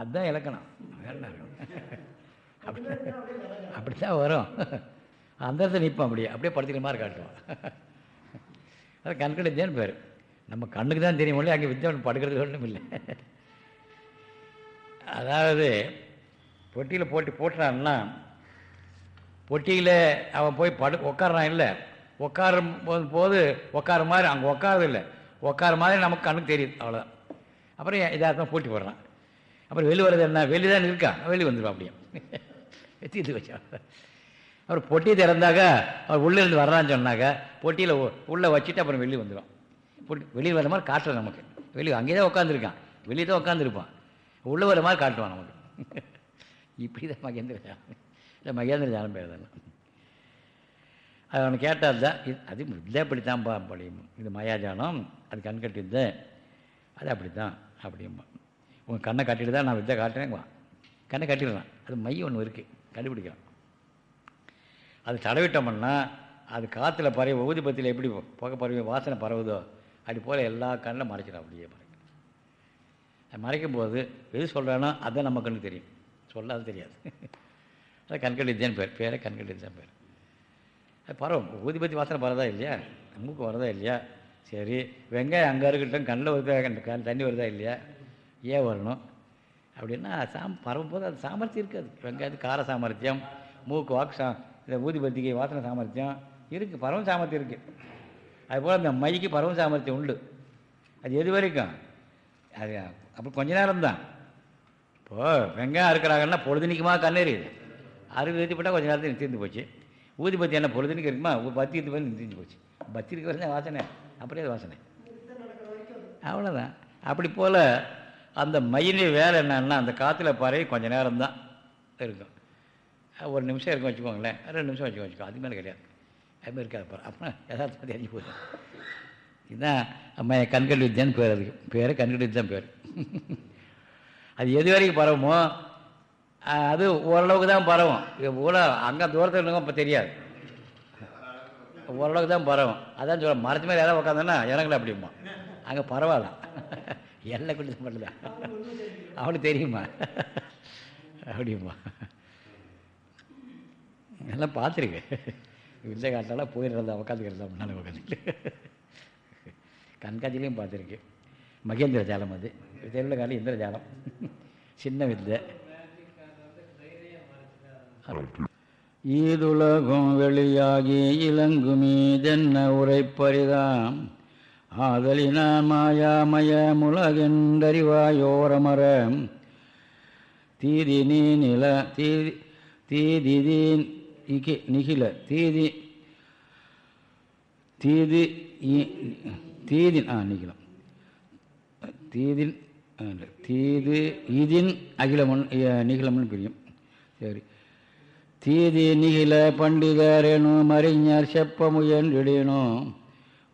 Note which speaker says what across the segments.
Speaker 1: அதுதான் இலக்கணம். வேற அப்படி அப்படி தான் வரும். அந்த இடத்துல நிற்பான் அப்படியே. அப்படியே படுத்துக்கிற மாதிரி காட்டுவான் அது கண்கடிச்சேன்னு பேர். நம்ம கண்ணுக்கு தான் தெரியும் ஒழிய அங்கே வித்தியாசம் படுக்கிறது ஒன்றும் இல்லை. அதாவது பொட்டியில் போட்டி போட்டுறான்னா பொட்டியில் அவன் போய் படு உட்காரான் இல்லை. உட்காரும் போது போது உட்கார மாதிரி அங்கே உட்காரது இல்லை. உட்கார மாதிரி நமக்கு கண்ணுக்கு தெரியுது. அவ்வளோதான் அப்புறம் இதாக போட்டி போடுறான். அப்புறம் வெளி வர்றது என்ன? வெளி தான் இருக்கா? வெளி வந்துடும் அப்படியே. தீர்த்து வச்சா அப்புறம் பொட்டி திறந்தாக்கா அவர் உள்ளே இருந்து வர்றான்னு சொன்னாக்க பொட்டியில் உள்ளே வச்சுட்டு அப்புறம் வெளியே வந்துடும் பொட்டி வெளியே வர மாதிரி காட்டுறது நமக்கு. வெளியே அங்கேயே தான் உட்காந்துருக்கான் வெளியே தான் உட்காந்துருப்பான் உள்ளே வர மாதிரி காட்டுவான் நமக்கு. இப்படி தான் மகேந்திர ஜாலம் இல்லை மகேந்திர பேர் தானே அது அவனை கேட்டால் தான் இது அது இதே அப்படி தான்ப்பா இது மயாஜானம் அது கண் கட்டிது அது அப்படி தான் அப்படிம்பா உங்கள் கண்ணை கட்டிட்டு தான் நான் வித்தை காட்டுறேன் கண்ணை கட்டிடுறான் அது மையம் ஒன்று இருக்குது கண்டுபிடிக்கலாம். அது தடவிட்டோம்னா அது காற்றுல பறவை ஊதிபத்தியில் எப்படி புகை பறவை வாசனை பரவுதோ அப்படி போல் எல்லா கண்ணில் மறைச்சிடும் அப்படியே மறைக்கும் அது மறைக்கும் போது எது சொல்கிறானோ அதை நம்ம கண்ணுக்கு தெரியும். சொல்லாது தெரியாது. அது கண்கட்டி தான் பேர். பேரே கண்கட்டி தான் பேர். அது பரவும் ஊதிபத்தி வாசனை பரதா இல்லையா? மூக்கு வரதா இல்லையா? சரி. வெங்காயம் அங்கே இருக்கட்டும் கண்ணில் வருதா கண் தண்ணி வருதா இல்லையா? ஏன் வரணும்? அப்படின்னா சாம் பரவும்போது அது சாமர்த்தியம் இருக்காது. வெங்காயத்து கார சாமர்த்தியம் மூக்கு வாக்கு சா இந்த ஊதிபத்திக்கு வாசனை சாமர்த்தியம் இருக்குது பரவும் சாமர்த்தியம் இருக்குது அதுபோல் அந்த மைக்கு பரவும் சாமர்த்தியம் உண்டு. அது எது வரைக்கும்? அது அப்போ கொஞ்ச நேரம் தான் இப்போது வெங்காயம் அறுக்கிறாங்கன்னா பொழுதுனிக்குமா கண்ணெறியுது அறுபது ஏற்றிப்பட்டால் கொஞ்சம் நேரத்தில் தீர்ந்து போச்சு. ஊதிபத்தி என்ன பொழுதுனிக்கு இருக்குமா? பத்தி இருந்து போய் தீர்ந்து போச்சு. பத்தி இருக்க வரைக்கும் வாசனை? அப்படியே அது வாசனை. அவ்வளோதான் அப்படி போல் அந்த மயிலுடைய வேலை என்னன்னா அந்த காற்றுல பறவை கொஞ்சம் நேரம் தான் இருக்கும். ஒரு நிமிஷம் இருக்கும் வச்சுக்கோங்களேன். ரெண்டு நிமிஷம் வச்சுக்கோ வச்சுக்கோ. அது மேலே கிடையாது. அதுமாதிரி இருக்காது பாரு அப்புறம் யதார்த்தமாக தெரிஞ்சு போகுது இதுதான் அம்மா கண்கட்டு வித்தியான்னு பேர் அதுக்கு. பேர் கண்கள் வித்தியான் பேர். அது எது வரைக்கும் பரவுமோ அது ஓரளவுக்கு தான் பரவும். இவ்வளோ அங்கே தூரத்தில் இருந்தவங்க இப்போ தெரியாது. ஓரளவுக்கு தான் பரவும். அதான் சொல்ல மரத்து மேலே யாராவது உட்காந்தோன்னா இறங்கல அப்படிமா அங்கே பரவாயில்ல. எல்லை கொண்டு தான் பண்ணுதான் அவனுக்கு தெரியுமா? அப்படியுமா? எல்லாம் பார்த்துருக்கேன் வில்லை காட்டெல்லாம் போயிடுறதா உக்காந்துக்கிறதா முன்னால் உட்காந்துட்டு கண்காட்சியிலையும் பார்த்துருக்கேன் மகேந்திர ஜாலம் அது. தெருவில் காலம் இந்திர ஜாலம். சின்ன வித்தை. ஈதுலகும் வெளியாகி இலங்குமீதென்ன உரைப்பரிதாம்? ஆதலினான் மாயாமய முலகென்றறிவாயோரமர. தீதி நீ நில தீதி தீதி இகி நிகில தீதி தீதி தீதின் ஆ நிகிலம். தீதின் தீது இதின் அகிலமன் நிகிலமன் பிரியும். சரி. தீதி நிகில பண்டிதரேனும் அறிஞர் செப்ப முயன்றிடேனோ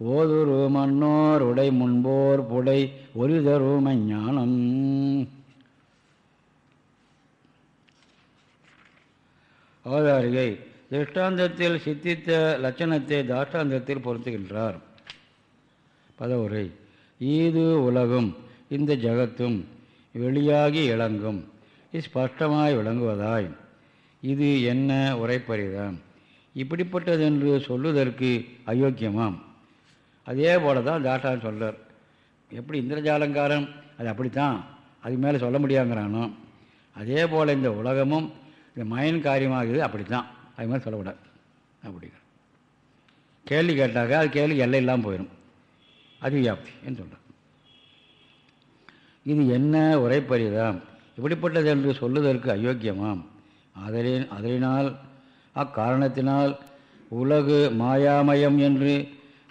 Speaker 1: ஓதுரு மன்னோர் உடை முன்போர் புடை ஒரிதரும் ஞானம் அவதாரிகை திருஷ்டாந்தத்தில் சித்தித்த லட்சணத்தை தாஷ்டாந்தத்தில் பொருத்துகின்றார். பதவுரை ஈது உலகும் இந்த ஜகத்தும் வெளியாகி இளங்கும் ஸ்பஷ்டமாய் விளங்குவதாய். இது என்ன உரைப்பறிதான்? இப்படிப்பட்டதென்று சொல்லுவதற்கு அயோக்கியமாம். அதே போல தான் தாட்டான் சொல்கிறார் எப்படி இந்திரஜாலங்காரன்? அது அப்படித்தான். அதுக்கு மேலே சொல்ல முடியாங்கிறானோ? அதே போல் இந்த உலகமும் இந்த மயன் காரியமாகுது அப்படித்தான். அது மாதிரி சொல்லக்கூடாது அப்படிங்கிற கேள்வி கேட்டாக்க அது கேள்வி எல்லை இல்லாமல் போயிடும் அது வியாப்தி என்று சொல்கிறார் இது என்ன உரைப்பறிதாம் இப்படிப்பட்டது என்று சொல்லுவதற்கு அயோக்கியமாம். அதலின் அதனால் அக்காரணத்தினால் உலகு மாயாமயம் என்று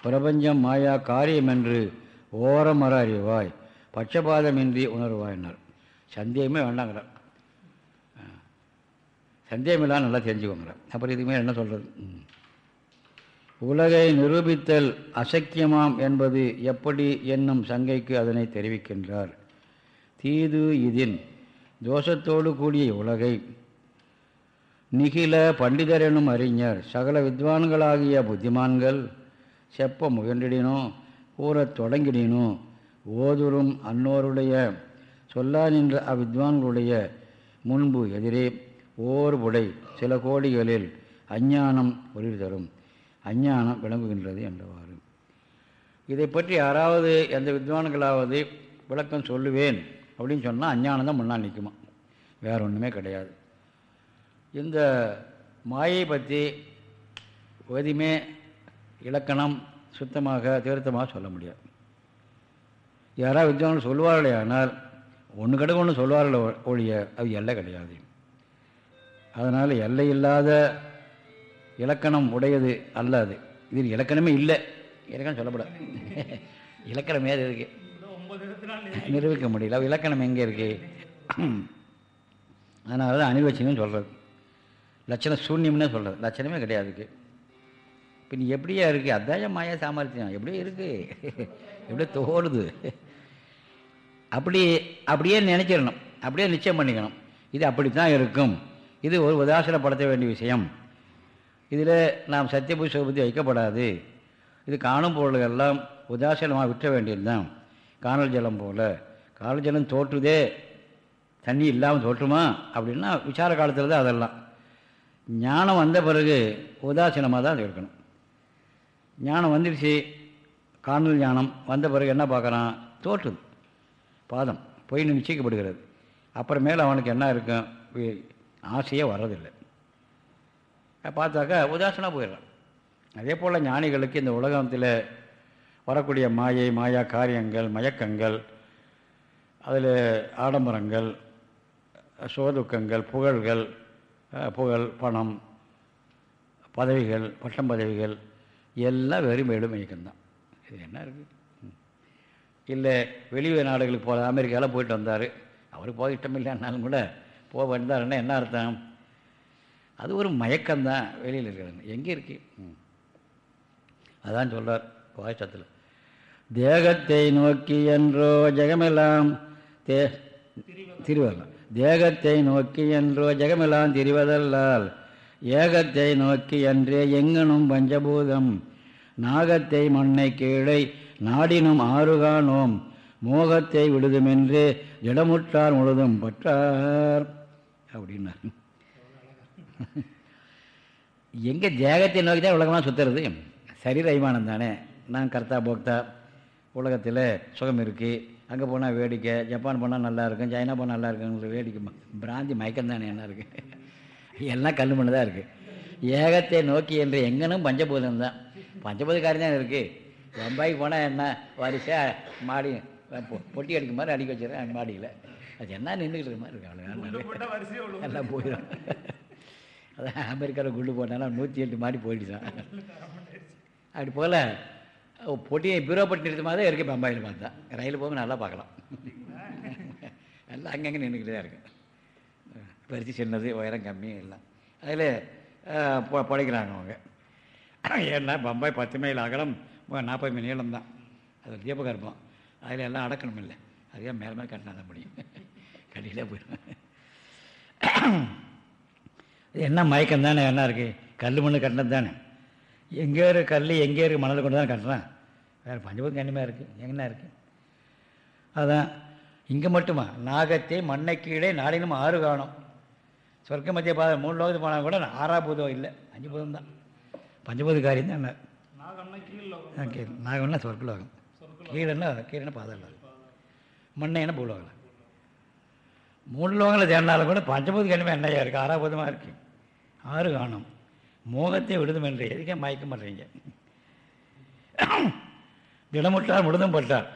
Speaker 1: பிரபஞ்சம் மாயா காரியம் என்று ஓரமர அறிவாய் பட்சபாதமின்றி உணர்வாயினார். சந்தேகமே வேண்டாங்கிறார் சந்தேகமில்லாம் நல்லா தெரிஞ்சுக்கோங்கிறார் அப்புறம் இதுக்கு என்ன சொல்கிறது உலகை நிரூபித்தல் அசக்கியமாம் என்பது எப்படி என்னும் சங்கைக்கு அதனை தெரிவிக்கின்றார். தீது இதின் தோஷத்தோடு கூடிய உலகை நிகில பண்டிதர் எனும் அறிஞர் சகல வித்வான்களாகிய புத்திமான்கள் செப்ப முயன்றிடினும் கூறத் தொடங்கிடினோ ஓதுரும் அன்னோருடைய சொல்லா நின்ற அவ்வித்வான்களுடைய முன்பு எதிரே ஓர் புடை சில கோடிகளில் அஞ்ஞானம் ஒளிர் தரும். அஞ்ஞானம் விளங்குகின்றது என்றவாறு. இதை பற்றி யாராவது எந்த வித்வான்களாவது விளக்கம் சொல்லுவேன் அப்படின்னு சொன்னால் அஞ்ஞானம் தான் முன்னால் நிற்குமா வேற ஒன்றுமே கிடையாது. இந்த மாயை பற்றி எதுவுமே இலக்கணம் சுத்தமாக தீர்த்தமாக சொல்ல முடியாது. யாராவது வித்வான் சொல்லுவார்களே ஆனால் ஒன்று கிடக்கு ஒன்று சொல்வார்கள் ஒழிய அது எல்லை கிடையாது. அதனால் எல்லை இல்லாத இலக்கணம் உடையது அல்ல அது இதில் இலக்கணமே இல்லை. இலக்கணம் சொல்லப்படாது. இலக்கணமே அது இருக்கு. நிரூபிக்க முடியல. இலக்கணம் எங்கே இருக்கு? அதனால தான் அனிர்வச்சனம் சொல்கிறது லட்சணம் சூன்யம்னே சொல்கிறது லட்சணமே கிடையாது இப்போ நீ எப்படியா இருக்கு? அதான் மாயா சாமர்த்தியம். எப்படியே இருக்கு. எப்படியே தோணுது அப்படி அப்படியே நினைச்சிடணும். அப்படியே நிச்சயம் பண்ணிக்கணும். இது அப்படித்தான் இருக்கும். இது ஒரு உதாசனப்படுத்த வேண்டிய விஷயம். இதில் நாம் சத்தியபுத்தி சுகபுத்தி வைக்கப்படாது. இது காணும் பொருள்கள்லாம் உதாசீனமாக விற்ற வேண்டியதுதான். காணல் ஜலம் போல். காணல் ஜலம் தோற்றுதே. தண்ணி இல்லாமல் தோற்றுமா? அப்படின்னா விசார காலத்தில் தான் அதெல்லாம். ஞானம் வந்த பிறகு உதாசீனமாக தான் இருக்கணும். ஞானம் வந்துடுச்சு. காணல் ஞானம் வந்த பிறகு என்ன பார்க்குறான்? தோற்றுது. பாதம். பொய் நிச்சயிக்கப்படுகிறது. அப்புறமேல அவனுக்கு என்ன இருக்கும் ஆசையே வர்றதில்லை. பார்த்தாக்கா உதாசனாக போயிடுறான். அதே போல் ஞானிகளுக்கு இந்த உலகத்தில் வரக்கூடிய மாயை மாயா காரியங்கள் மயக்கங்கள் அதில் ஆடம்பரங்கள் சுகதுக்கங்கள் புகழ்கள் புகழ் பணம் பதவிகள் பட்டம் பதவிகள் எல்லாம் வெறும் வெறும் மயக்கம்தான். இது என்ன இருக்குது இல்லை வெளி நாடுகளுக்கு போகிற அமெரிக்காவில் போயிட்டு வந்தார். அவருக்கு போக இஷ்டம் இல்லைன்னாலும் கூட போக வந்தாருன்னா என்ன அர்த்தம்? அது ஒரு மயக்கம்தான் வெளியில் இருக்கிறது. எங்கே இருக்கு. அதான் சொல்றார் வாய்ச்சத்தில் தேகத்தை நோக்கி என்றோ ஜெகமெல்லாம் தே திரிவதெல்லாம் தேகத்தை நோக்கி என்றோ ஜெகமெல்லாம் திரிவதல்லால் ஏகத்தை நோக்கி என்றே எங்கனும் பஞ்சபூதம். நாகத்தை மண்ணை கீழே நாடினும் ஆறுகானோம் மோகத்தை விடுதுமென்று ஜடமுற்றார் முழுதும் பற்றார். அப்படின்னார். எங்கே தேகத்தை நோக்கி தான் உலகமாக சுற்றுறது சரீர அபிமானம் தானே. நான் கர்த்தா போக்தா உலகத்தில் சுகம் இருக்குது அங்கே போனால் வேடிக்கை ஜப்பான் போனால் நல்லா இருக்கும் சைனா போனால் நல்லா இருக்குங்கிற வேடிக்கை. பிராந்தி மயக்கம் தானே என்ன இருக்குது எல்லாம் கல் மண்ணு தான் இருக்குது ஏகத்தை நோக்கி என்று எங்கனும் பஞ்சபூதம் தான். பஞ்சபூத காரியம் தான் இருக்குது பம்பாய்க்கு போனால் என்ன வரிசையாக மாடி பொட்டி அடிக்க மாதிரி அடிக்க வச்சிடறேன் மாடியில். அது என்ன நின்றுக்கிட்டு இருக்க மாதிரி இருக்கு. அவ்வளோ எல்லாம் போயிடும் அதான் அமெரிக்காவில் குண்டு போட்டாலும் நூற்றி எட்டு மாடி போயிடுச்சான் அப்படி போல் பொட்டியை பீரோ பட்டி நிறுத்த மாதிரி தான் இருக்குது பம்பாயில் பார்த்தா. ரயில் போக நல்லா பார்க்கலாம். எல்லாம் அங்கங்கே நின்றுக்கிட்டு தான் இருக்கு. பரிசு சின்னது உயரம் கம்மி எல்லாம். அதில் படைக்கிறாங்க அவங்க. ஏன்னா பம்பாய் பத்து மைல் அகலம் நாற்பது மைல் நீளம் தான். அது தீபகற்பம் அதில் எல்லாம் அடக்கணும் இல்லை அதுவே மேலே மேலே கட்டினா தான் முடியும்? கடியிலே போயிடும். என்ன மயக்கம் தானே? என்ன இருக்குது கல் மண்ணு கட்டினது தானே? எங்கே இருக்கு கல் எங்கே இருக்குது மணல் கொண்டு தான் கட்டுறான்? வேறு பஞ்சபூதம் கண்ணியமாக இருக்குது எங்கன்னா இருக்குது அதுதான் இங்கே மட்டுமா? நாகத்தை மண்ணை கீழே நாடினும் ஆறு காணும். சொர்க்க மத்திய பாதை மூணு லோகத்துக்கு போனால் கூட ஆறா பூதம் இல்லை. அஞ்சு பூதம் தான். பஞ்சபூத காரியம் தான் என்ன? நாகம்னா சொர்க்க லோகம் கீழேன்னா கீழேன்னா பாதை லோகம் மண்ணைன்னா பூலோகம். மூணு லோகங்களை தேடினாலும் கூட பஞ்சபூத கண்ணியமாக என்னையா இருக்குது ஆறாபூதமாக இருக்குது ஆறு காணும். மோகத்தை விடுதும் என்று எதுக்கே மயக்க மாட்டேங்க திடமுட்டார் முழுதும் பட்டார்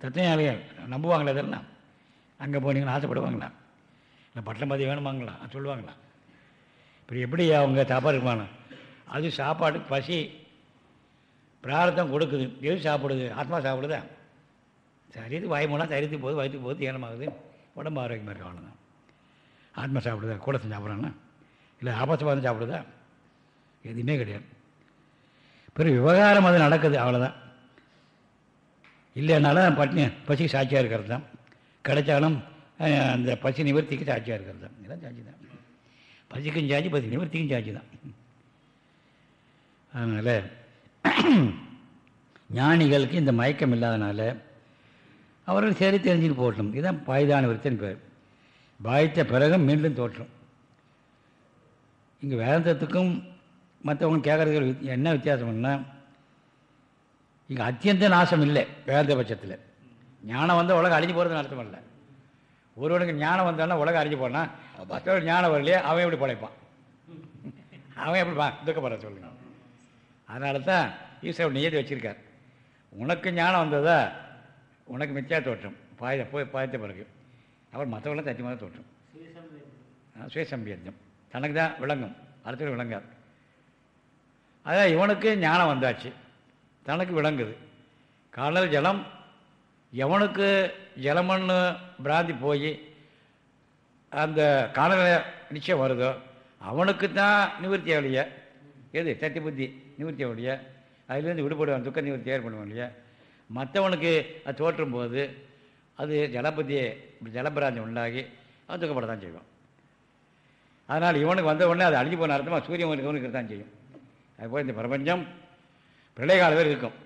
Speaker 1: தத்துவஞானிகள் நம்புவாங்களா இதெல்லாம் அங்கே போனீங்கன்னு ஆசைப்படுவாங்களா இல்லை பட்டம் பதவி வேணுமாங்களா? சொல்லுவாங்களா? இப்படி எப்படி அவங்க சாப்பாடு இருக்குமானா அது சாப்பாடு பசி பிரார்த்தம் கொடுக்குது. எது சாப்பிடுது? ஆத்மா சாப்பிடுதா? சரீரத்துக்கு வாய் மூலம் சரீரத்துக்கு போகுது வயிற்றுக்கு போகுது ஏனமாகுது உடம்பு ஆரோக்கியமாக இருக்கு அவ்வளோதான் ஆத்மா சாப்பிடுதா? கூட சாப்பிட்றான்னா இல்லை ஆபாசவாதம் சாப்பிடுதா? எதுவுமே கிடையாது. பிறகு விவகாரம் அது நடக்குது அவ்வளோதான் இல்லைனாலும் பட்னி பசிக்கு சாட்சியாக இருக்கிறது தான். கிடைச்சாலும் அந்த பசி நிவர்த்திக்கு சாட்சியாக இருக்கிறது. தான் இதெல்லாம் சாட்சி தான். பசிக்கும் சாட்சி பசி நிவர்த்திக்கும் சாட்சி தான். அதனால் ஞானிகளுக்கு இந்த மயக்கம் இல்லாதனால
Speaker 2: அவர்கள் சரி தெரிஞ்சுட்டு போட்டோம் இதுதான் பாய்தான விருத்தன் பேர். பாய்த்த பிறகு மீண்டும் தோற்றம். இங்கே வேதாந்தத்துக்கும் மற்றவங்க கேட்குறதுக்கு என்ன வித்தியாசம்னா இங்கே அத்தியந்த நாசம் இல்லை வேதாந்த பட்சத்தில். ஞானம் வந்து உலகம் அழிஞ்சு போகிறதுன்னு அர்த்தம் இல்லை. ஒருவனுக்கு ஞானம் வந்தான்னா உலகம் அழிஞ்சு போனான் மற்றவனுக்கு ஞானம் வரலையே அவன் எப்படி படைப்பான்? அவன் எப்படி பா துக்கப்படுற சொல்லுங்க. அதனால தான் ஈஸ்வரன் நியதி வச்சிருக்கார். உனக்கு ஞானம் வந்ததா உனக்கு மிச்சா தோற்றம். பாய போய் பாயத்த பிறகு. அப்புறம் மற்றவங்களும் தத்தியமாக தோற்றம். சுயசம்பியத்தம் தனக்கு தான் விளங்கும். அடுத்தது விளங்காது. அதான் இவனுக்கு ஞானம் வந்தாச்சு. தனக்கு விளங்குது. காணல் ஜலம் எவனுக்கு ஜலமண்ணு பிராந்தி போய் அந்த காலநிலை நிச்சயம் வருதோ அவனுக்கு தான் நிவர்த்தி ஆகலையா. எது? சத்தி புத்தி நிவர்த்தி ஆகலையா. அதுலேருந்து விடுபடுவான் துக்க நிவர்த்தி ஏற்படுவான் இல்லையா? மற்றவனுக்கு அது தோற்றும் போது அது ஜலபுத்தி ஜலபிராந்தி உண்டாகி அவன் துக்கப்பட தான் செய்வான். அதனால் இவனுக்கு வந்த உடனே அது அழிஞ்சு போன அர்த்தமாக சூரியன் இவனுக்கு தான் செய்யும். அதுபோல் இந்த பிரபஞ்சம் பிரளய கால வரை இருக்கும்.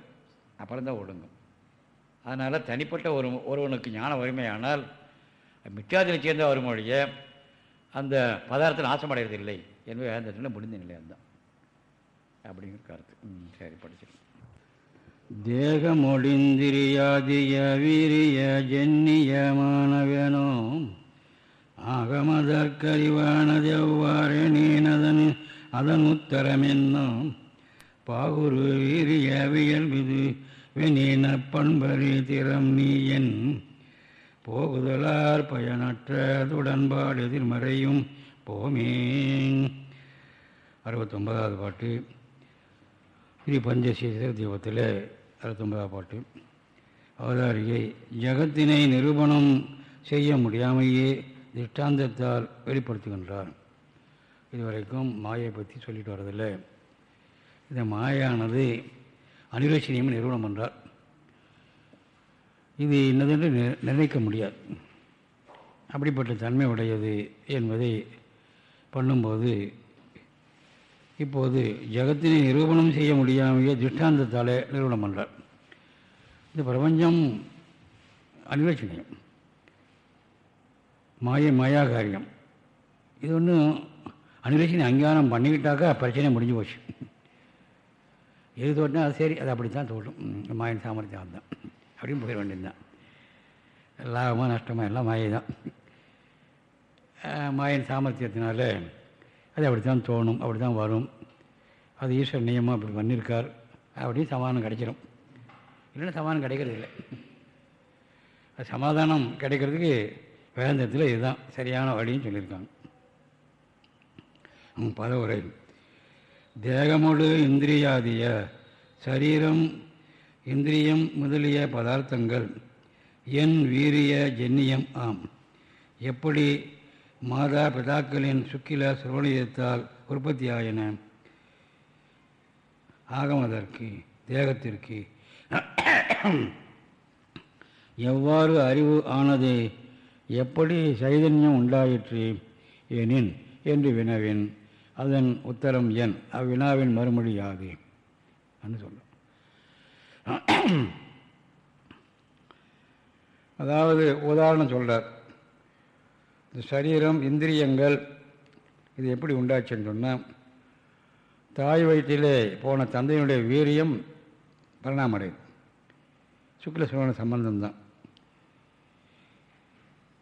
Speaker 2: அப்புறம் தான் ஒடுங்கும். அதனால் தனிப்பட்ட ஒரு ஒருவனுக்கு ஞானம் வறுமையானால் மித்தியாதில் சேர்ந்த வருமொழிய அந்த பதார்த்தம் நாசமடைகிறது இல்லை என்பது வேந்தத்தில் முடிந்த நிலை அதுதான். அப்படிங்கிற கருத்து. ம், சரி படிச்சிருக்கேன்
Speaker 1: தேகமொழிந்திரியாதிய வீரிய ஜென்னியமானவனோ நீனதன் அதன் உத்தரமென்னும் பாகுரு வீரிய வியல்பிது வெனீன பண்பரி திறம் நீயன். போகுதலார் பயனற்றதுடன்பாடு எதிர்மறையும் போமே அறுபத்தொன்பதாவது பாட்டு. ஸ்ரீ பஞ்சசீசர் தீபத்தில் அறுபத்தொன்பதாவது பாட்டு. அவதாரிகை ஜகத்தினை நிரூபணம் செய்ய முடியாமையே திஷ்டாந்தத்தால் வெளிப்படுத்துகின்றார். இதுவரைக்கும் மாயை பற்றி சொல்லிட்டு வரதில்லை. இந்த மாயானது அனிரட்சணியம் நிறுவனம் என்றார் இது இன்னதென்று நிர்ணயிக்க முடியாது. அப்படிப்பட்ட தன்மை உடையது என்பதை பண்ணும்போது இப்போது ஜகத்தினை நிரூபணம் செய்ய முடியாமையே திஷ்டாந்தத்தாலே நிறுவனம் பண்ணுறார் இந்த பிரபஞ்சம் அனிரட்சணியம் மாய காரியம் இது ஒன்றும் அனிரட்சணை அங்கீகாரம் பண்ணிக்கிட்டாக்கா பிரச்சனை முடிஞ்சு போச்சு. எது தோட்டினா அது சரி அது அப்படித்தான் தோட்டும் மாயின் சாமர்த்தியம் அதுதான். அப்படின்னு போயிட வேண்டியதுதான். லாபமாக நஷ்டமாக எல்லாம் மாயை தான் மாயின் சாமர்த்தியத்தினால அது அப்படி தான் தோணும் அப்படி தான் வரும். அது ஈஸ்வர நியமம் அப்படி பண்ணியிருக்கார். அப்படின்னு சமாதானம் கிடைச்சிடும் இல்லைன்னா சமாதானம் கிடைக்கிறது இல்லை. அது சமாதானம் கிடைக்கிறதுக்கு வேந்தத்தில் இதுதான் சரியான வழின்னு சொல்லியிருக்காங்க. பதவுரை. தேகமொடு இந்திரியாதிய சரீரம் இந்திரியம் முதலிய பதார்த்தங்கள் என் வீரிய ஜென்னியம் ஆம். எப்படி மாதா பிதாக்களின் சுக்கில சுரோணியத்தால் உற்பத்தியாயின? ஆகமதற்கு தேகத்திற்கு. எவ்வாறு அறிவு ஆனது? எப்படி சைதன்யம் உண்டாயிற்று? எனின் என்று வினவின். அதன் உத்தரம் என். அவ்வினாவின் மறுமொழி யாது? என்று சொல்லும். அதாவது உதாரணம் சொல்கிறார் இந்த சரீரம் இந்திரியங்கள் இது எப்படி உண்டாச்சுன்னு சொன்னால் தாய் வயிற்றிலே போன தந்தையினுடைய வீரியம் பரிணாமடையுது சுக்லசுவன சம்பந்தம்தான்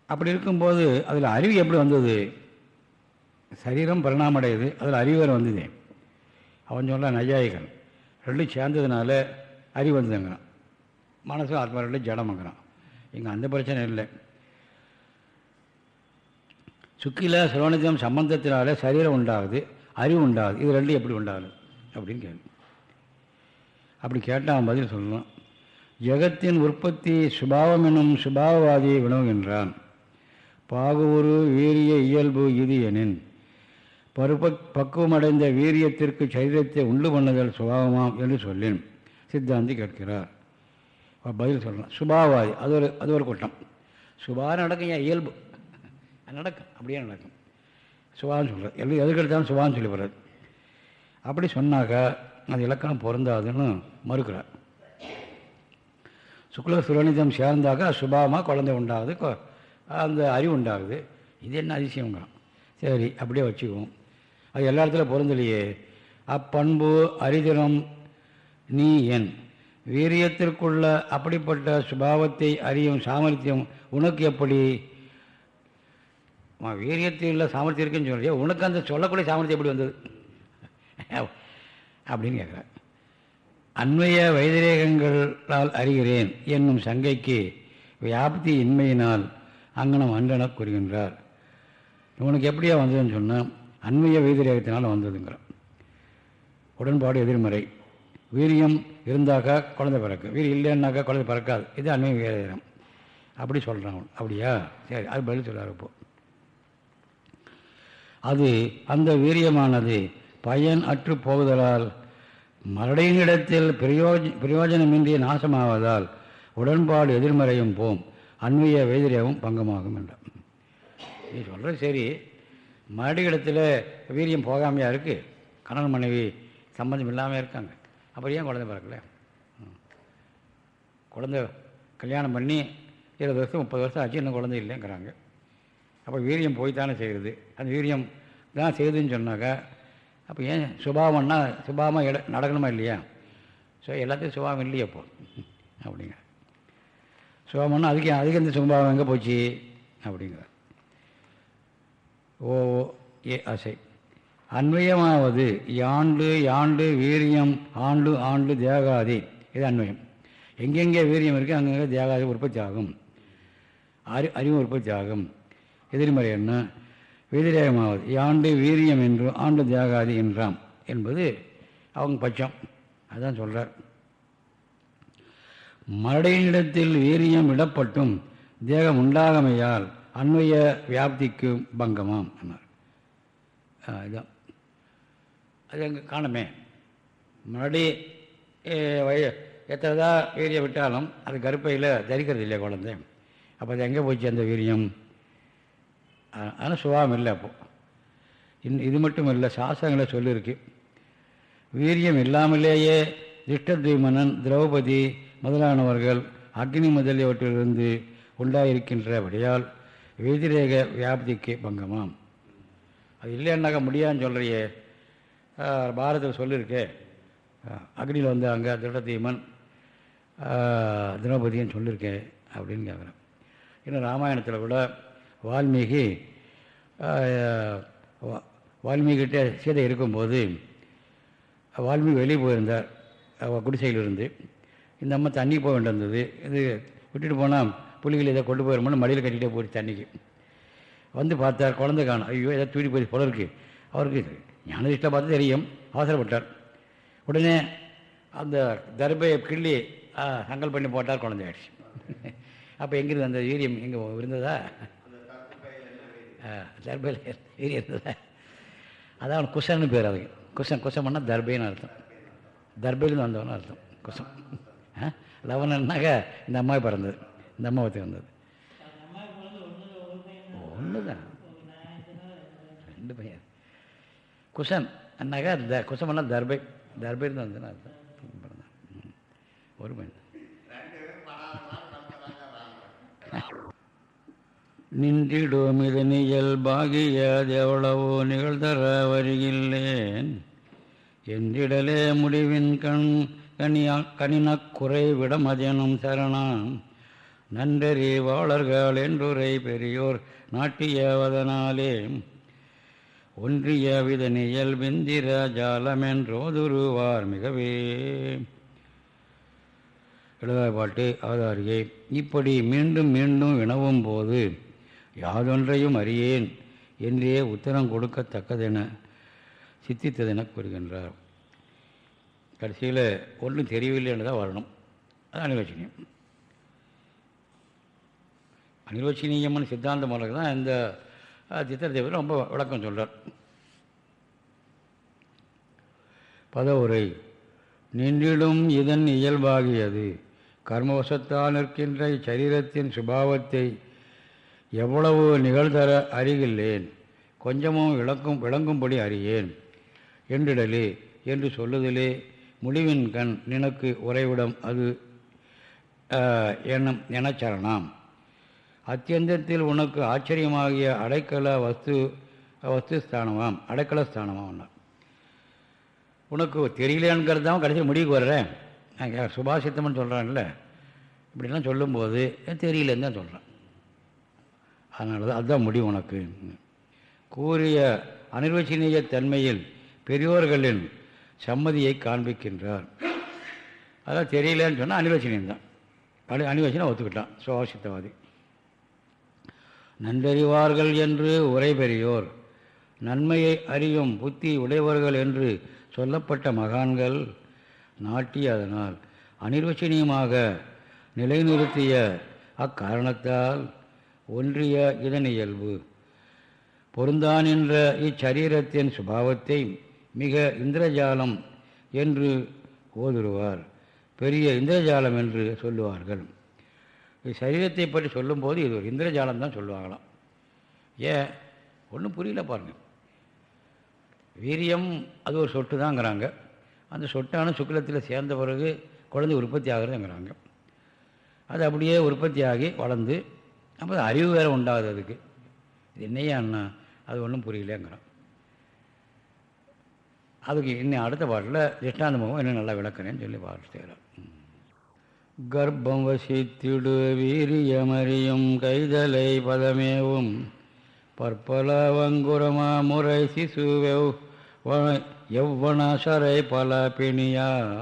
Speaker 1: அப்படி இருக்கும்போது அதில் அறிவு எப்படி வந்தது? சரீரம் பரிணாமடையுது. அதில் அறிவு வேறு வந்தது. அவன் சொன்ன நஜாயகன் ரெண்டும் சேர்ந்ததுனால அறிவு வந்ததுங்கிறான். மனசு ஆத்மா ரெண்டும் ஜடமாங்கிறான். இங்கே அந்த பிரச்சனை இல்லை. சுக்கில சிரவணத்தியம் சம்பந்தத்தினால சரீரம் உண்டாகுது அறிவு உண்டாகுது. இது ரெண்டும் எப்படி உண்டாகுது? அப்படின்னு கேள்வி அப்படி கேட்டால் பதில் சொல்லணும் ஜெகத்தின் உற்பத்தி சுபாவம் எனும் சுபாவவாதியை வினவுகின்றான். பாகுவுரு வீரிய இயல்பு இது எனின். பருப்ப பக்குவமடைந்த வீரியத்திற்கு சரீரத்தை உண்டு பண்ணுதல் சுபாவமாம் என்று சொல்லின். சித்தாந்தி கேட்கிறார். பதில் சொல்லலாம் சுபாவாதி அது ஒரு அது ஒரு கூட்டம் சுபா நடக்கும் ஏன் இயல்பு? நடக்கும் அப்படியே நடக்கும். சுபான்னு சொல்கிறது எல்லாம் எதுக்கெடுத்தாலும் சுபான்னு சொல்லி வர்றது அப்படி சொன்னாக்கா அது இலக்கணம் பொருந்தாதுன்னு மறுக்கிறார். சுக்ல சுரணிதம் சேர்ந்தாக்க சுபாவமாக குழந்தை உண்டாகுது அந்த அறிவு உண்டாகுது. இது என்ன அதிசயங்கிறான் சரி அப்படியே வச்சுக்குவோம். அது எல்லா இடத்துல பொருந்தலையே. அப்பண்பு அரிதினம் நீ என். வீரியத்திற்குள்ள அப்படிப்பட்ட சுபாவத்தை அறியும் சாமர்த்தியம் உனக்கு எப்படி? வீரியத்தில் உள்ள சாமர்த்தியம் இருக்குன்னு சொல்றியா? உனக்கு அந்த சொல்லக்கூடிய சாமர்த்தியம் எப்படி வந்தது? அப்படின்னு கேட்குறேன் அண்மைய வைதிரேகங்களால் அறிகிறேன் என்னும் சங்கைக்கு வியாப்தி இன்மையினால் அங்கனம் அன்றன கூறுகின்றார். உனக்கு எப்படியா வந்ததுன்னு சொன்னால் அண்மைய வைதிரேகத்தினால் வந்ததுங்கிறோம். உடன்பாடு எதிர்மறை. வீரியம் இருந்தாக்கா குழந்தை பிறக்கும். வீரியம் இல்லைன்னாக்கா குழந்தை பிறக்காது. இது அண்மை வீரம் அப்படி சொல்கிறாங்க அப்படியா? சரி அது பதில் சொல்கிறார் இப்போ. அது அந்த வீரியமானது பயன் அற்று போவதால் மரடையினிடத்தில் பிரயோஜ பிரயோஜனமின்றி நாசமாவதால் உடன்பாடு எதிர்மறையும் போம். அன்மைய வைதிரியமும் பங்கமாகும் என்றார். நீ சொல்கிறது சரி. மறுபடி இடத்துல வீரியம் போகாமையாக இருக்குது கணவன் மனைவி சம்மந்தம் இல்லாமல் இருக்காங்க. அப்புறம் ஏன் குழந்தை பிறக்கல? ம். குழந்தை கல்யாணம் பண்ணி இருபது வருஷம் முப்பது வருஷம் ஆச்சு இன்னும் குழந்தை இல்லைங்கிறாங்க. அப்போ வீரியம் போய் தானே செய்கிறது அந்த வீரியம் தான் செய்யுதுன்னு சொன்னாக்கா அப்போ ஏன் சுபாவம்னா சுபாவமாக இட நடக்கணுமா இல்லையா? ஸோ எல்லாத்தையும் சுபாவம் இல்லையே அப்போ. அப்படிங்க சுபாவம்னா அதுக்கு அதுக்கு எந்த சுபாவம் எங்கே போச்சு? அப்படிங்கிற. ஓ ஏ அசை. அன்வயமாவது யாண்டு யாண்டு வீரியம் ஆண்டு ஆண்டு தேகாதி இது அன்வயம். எங்கெங்கே வீரியம் இருக்குது அங்கங்கே தேகாதி உற்பத்தி ஆகும் அறி அறிவு உற்பத்தி ஆகும் எதிர்மறை என்ன? வீதிரேகமாவது. யாண்டு வீரியம் என்று ஆண்டு தேகாதி என்றாம். என்பது அவங்க பட்சம். அதான் சொல்கிறார் மரடையினிடத்தில் வீரியம் விடப்பட்டும் தேகம் உண்டாகமையால் அன்வய வியாப்திக்கும் பங்கமாம் என்னார் இதுதான் அது அங்கே காணமே. மறுபடி வய எத்தனைதா வீரியம் விட்டாலும் அது கருப்பையில் தரிக்கிறது இல்லையா குழந்தை. அப்போ அது எங்கே போச்சு அந்த வீரியம்? ஆனால் சுபாவம் இல்லை அப்போது இன் இது மட்டும் இல்லை சாஸ்திரங்களை சொல்லியிருக்கு வீரியம் இல்லாமலேயே திஷ்டத்வீமனன் திரௌபதி முதலானவர்கள் அக்னி முதலியவற்றிலிருந்து உண்டாயிருக்கின்றபடியால் வெதிரேக வியாப்திக்கு பங்கமாம். அது இல்லைன்னாக்க முடியாதுன்னு சொல்கிறியே பாரதத்தில் சொல்லியிருக்கே. அக்னியில் வந்து அங்கே திருடத்தீமன் திரௌபதின்னு சொல்லியிருக்கேன் அப்படின்னு கேட்குறேன் இன்னும் ராமாயணத்தில் கூட வால்மீகி வா- வால்மீகிட்ட சீதை இருக்கும்போது வால்மீகி வெளியே போயிருந்தார். குடிசையிலிருந்து. இந்த அம்மா தண்ணி போக வேண்டியிருந்தது. இது விட்டுட்டு போனால் புலிகள் இதை கொண்டு போயிருமோன்னு மடியில் கட்டிகிட்டே போய் தண்ணிக்கு வந்து பார்த்தார் குழந்தை காணும். ஐயோ ஏதோ தூடி போய் போல இருக்குது அவருக்கு ஞானதிஷ்டம் பார்த்து தெரியும். அவசரப்பட்டார். உடனே அந்த தர்பையை கிள்ளி ஆ, சங்கல் பண்ணி போட்டார் குழந்தை ஆயிடுச்சு அப்போ எங்கிருந்து அந்த வீரியம்? எங்கே இருந்ததா ஆ, தர்பையில் வீரியம் இருந்ததா? அதான் அவன் குஷன்னு பேர் அதுக்கு குஷன் குஷம் பண்ணால் தர்பைன்னு அர்த்தம். தர்பையிலேருந்து வந்தவன்னு அர்த்தம். குஷம் ஆ இந்த அம்மாவை பிறந்தது. இந்த அம்மாவத்துக்கு வந்தது. ஒன்று தான் ரெண்டு பையன். குஷன் அண்ணாக்கா த குஷம்னா தர்பை. தர்பையிலேருந்து வந்ததுன்னு அதுதான் பிறந்தான். ஒரு பையன். நின்றிடும் இது எவ்வளவோ நிகழ்தர வருகில்லேன். என்றிடலே முடிவின் கண் கனியா கனினக் குறைவிட சரணான் நன்றறிவாளர்கள் என்றுரை பெரியோர் நாட்டியவதனாலே. ஒன்றிய விதனியல் விந்திர ஜாலமென்றோதுருவார் மிகவே. எழுதாய் பாட்டு அவதாரியை இப்படி மீண்டும் மீண்டும் வினவும் போது யாதொன்றையும் அறியேன் என்றே உத்தரம் கொடுக்கத்தக்கதென சித்தித்ததென கூறுகின்றார். கடைசியில் ஒன்றும் தெரியவில்லைன்னு தான் வரணும். அதான் அனிர்வச்சனியம் அனிலோச்சனீயம்னு சித்தாந்த முறைக்கு தான் இந்த சித்திரதேவர் ரொம்ப விளக்கம் சொல்கிறார் பதவுரை நின்றிடும் இதன் இயல்பாகியது. கர்மவசத்தால் நிற்கின்ற இச்சரீரத்தின் சுபாவத்தை எவ்வளவு நிகழ்தர அறிகில்லேன் கொஞ்சமும் விளக்கும் விளங்கும்படி அறியேன். என்றிடலே என்று சொல்லுதலே முடிவின் கண் நினக்கு உறைவிடம் அது என்னும் எனச்சரணாம் அத்தியந்தத்தில் உனக்கு ஆச்சரியமாகிய அடைக்கல வஸ்து வஸ்து ஸ்தானமாம் அடைக்கல ஸ்தானமாம் உனக்கு தெரியலேங்கிறது தான் கடைசியில் முடிவுக்கு வர்றேன். நான் சுபாஷித்தம்னு சொல்கிறாங்கல்ல இப்படிலாம் சொல்லும்போது தெரியலன்னு தான் சொல்கிறேன் அதனால தான் அதுதான் முடிவு உனக்கு. கூறிய அனிர்வச்சனீய தன்மையில் பெரியோர்களின் சம்மதியை காண்பிக்கின்றார். அதான் தெரியலன்னு சொன்னால் அனிர்வச்சனியம் தான் அனி அனிர்வச்சனம் ஒத்துக்கிட்டான். சுவாசித்தவாதி நன்றறிவார்கள் என்று உரை பெரியோர் நன்மையை அறியும் புத்தி உடையவர்கள் என்று சொல்லப்பட்ட மகான்கள். நாட்டி அதனால் அனிர்வச்சனீயமாக நிலைநிறுத்திய அக்காரணத்தால் ஒன்றிய இதன் இயல்பு. பொருந்தான் என்ற இச்சரீரத்தின் சுபாவத்தை மிக இந்திரஜாலம் என்று ஓதுருவார். பெரிய இந்திரஜாலம் என்று சொல்லுவார்கள். சரீரத்தை பற்றி சொல்லும்போது இது ஒரு இந்திரஜாலம் தான் சொல்லுவாங்களாம். ஏன்? ஒன்றும் புரியல பாருங்கள் வீரியம் அது ஒரு சொட்டு தாங்கிறாங்க. அந்த சொட்டான சுக்கிலத்தில் சேர்ந்த பிறகு குழந்தை உற்பத்தி ஆகுறதுங்கிறாங்க. அது அப்படியே உற்பத்தி ஆகி வளர்ந்து அப்போ அறிவு வேறு உண்டாகுது அதுக்கு. இது என்னையா அண்ணா? அது ஒன்றும் புரியலங்கிறான். அதுக்கு இன்னும் அடுத்த பாட்டில் திஷ்டாந்த முகம் இன்னும் நல்லா விளக்குறேன்னு சொல்லி பாட்டு செய்கிறோம் கர்ப்பம் வசித்திடு வீரியமறியும் கைதலை பதமேவும். பற்பல வங்குரமா முறை சிசுவெவ் எவ்வனசரை பல பிணியா.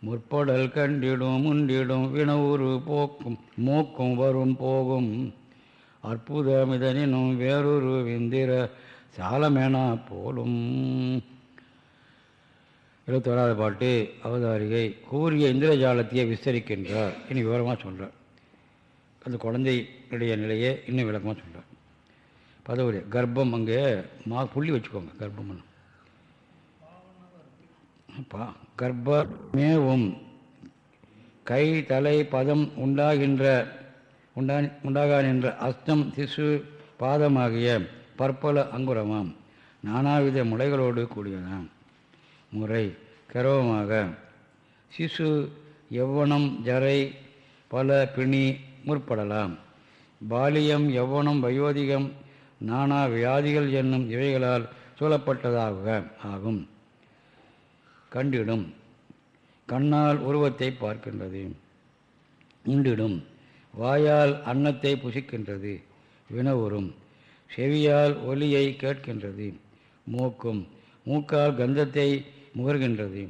Speaker 1: முற்படல் கண்டிடும் முண்டிடும் வினவுரு போக்கும் மூக்கும் வரும் போகும். அற்புதமிதனினும் வேறொரு விந்திர சாலமேனா போலும். இருபத்தோராவது பாட்டு அவதாரிகை கூறிய இந்திரஜாலத்தையே விஸ்தரிக்கின்றார். இனி விவரமாக சொல்கிறார் அந்த குழந்தையுடைய நிலையை இன்னும் விளக்கமாக சொல்கிறார் பதவி கர்ப்பம் அங்கே மா புள்ளி வச்சுக்கோங்க கர்ப்பம்னு பா கர்ப்பமேவும் கை தலை பதம் உண்டாகின்ற உண்டா உண்டாகானின்ற அஸ்தம் சிசு பாதமாகிய பற்பல அங்குரமாம். நானாவித முளைகளோடு கூடியதாம். முறை கரவமாக. சிசு எவ்வனம் ஜரை பல பிணி முற்படலாம். பாலியம் எவ்வனம் வயோதிகம் நானா வியாதிகள் என்னும் இவைகளால் சூழப்பட்டதாக ஆகும். கண்டிடும். கண்ணால் உருவத்தை பார்க்கின்றது. உண்டிடும். வாயால் அன்னத்தை புசிக்கின்றது. வினவுறும். செவியால் ஒலியை கேட்கின்றது. மூக்கும். மூக்கால் கந்தத்தை முகர்கின்றது.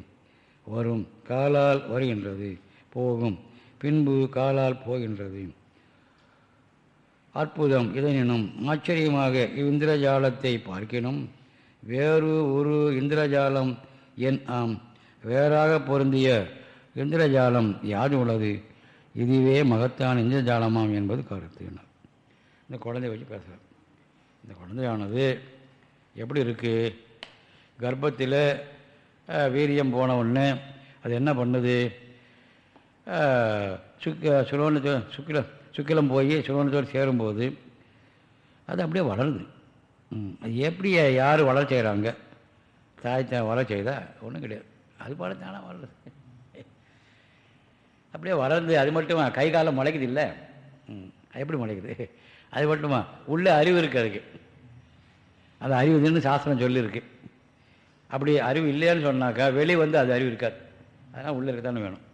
Speaker 1: வரும் காலால் வருகின்றது போகும். பின்பு காலால் போகின்றது. அற்புதம் இதனினும் ஆச்சரியமாக இவ்விந்திரஜாலத்தை பார்க்கினும் வேறு ஒரு இந்திரஜாலம் என் ஆம் வேறாக பொருந்திய இந்திரஜாலம் யாது உள்ளது? இதுவே மகத்தான இந்திரஜாலமாம் என்பது கருத்து. இந்த குழந்தைய வச்சு பேசுகிறேன் இந்த குழந்தையானது எப்படி இருக்குது கர்ப்பத்தில் வீரியம் போன உடனே அது என்ன பண்ணுது? சுக்க சுலோனத்தோ சுக்கில சுக்கிலம் போய் சுலோனத்தோடு சேரும்போது அது அப்படியே வளருது. அது எப்படி யார் வளர செய்கிறாங்க தாய் தான் வளர செய்தா? ஒன்றும் கிடையாது. அது போல தானே வளருது. அப்படியே வளர்ந்து அது மட்டுமா கை காலம் முளைக்குது இல்லை? எப்படி முளைக்குது? அது மட்டுமா உள்ளே அறிவு இருக்குது அதுக்கு. அது அறிவுதுன்னு சாஸ்திரம் சொல்லியிருக்கு அப்படி அறிவு இல்லைன்னு சொன்னாக்கா வெளியே வந்து அது அறிவு இருக்காது. அதனால் உள்ளே இருக்கத்தானே வேணும்.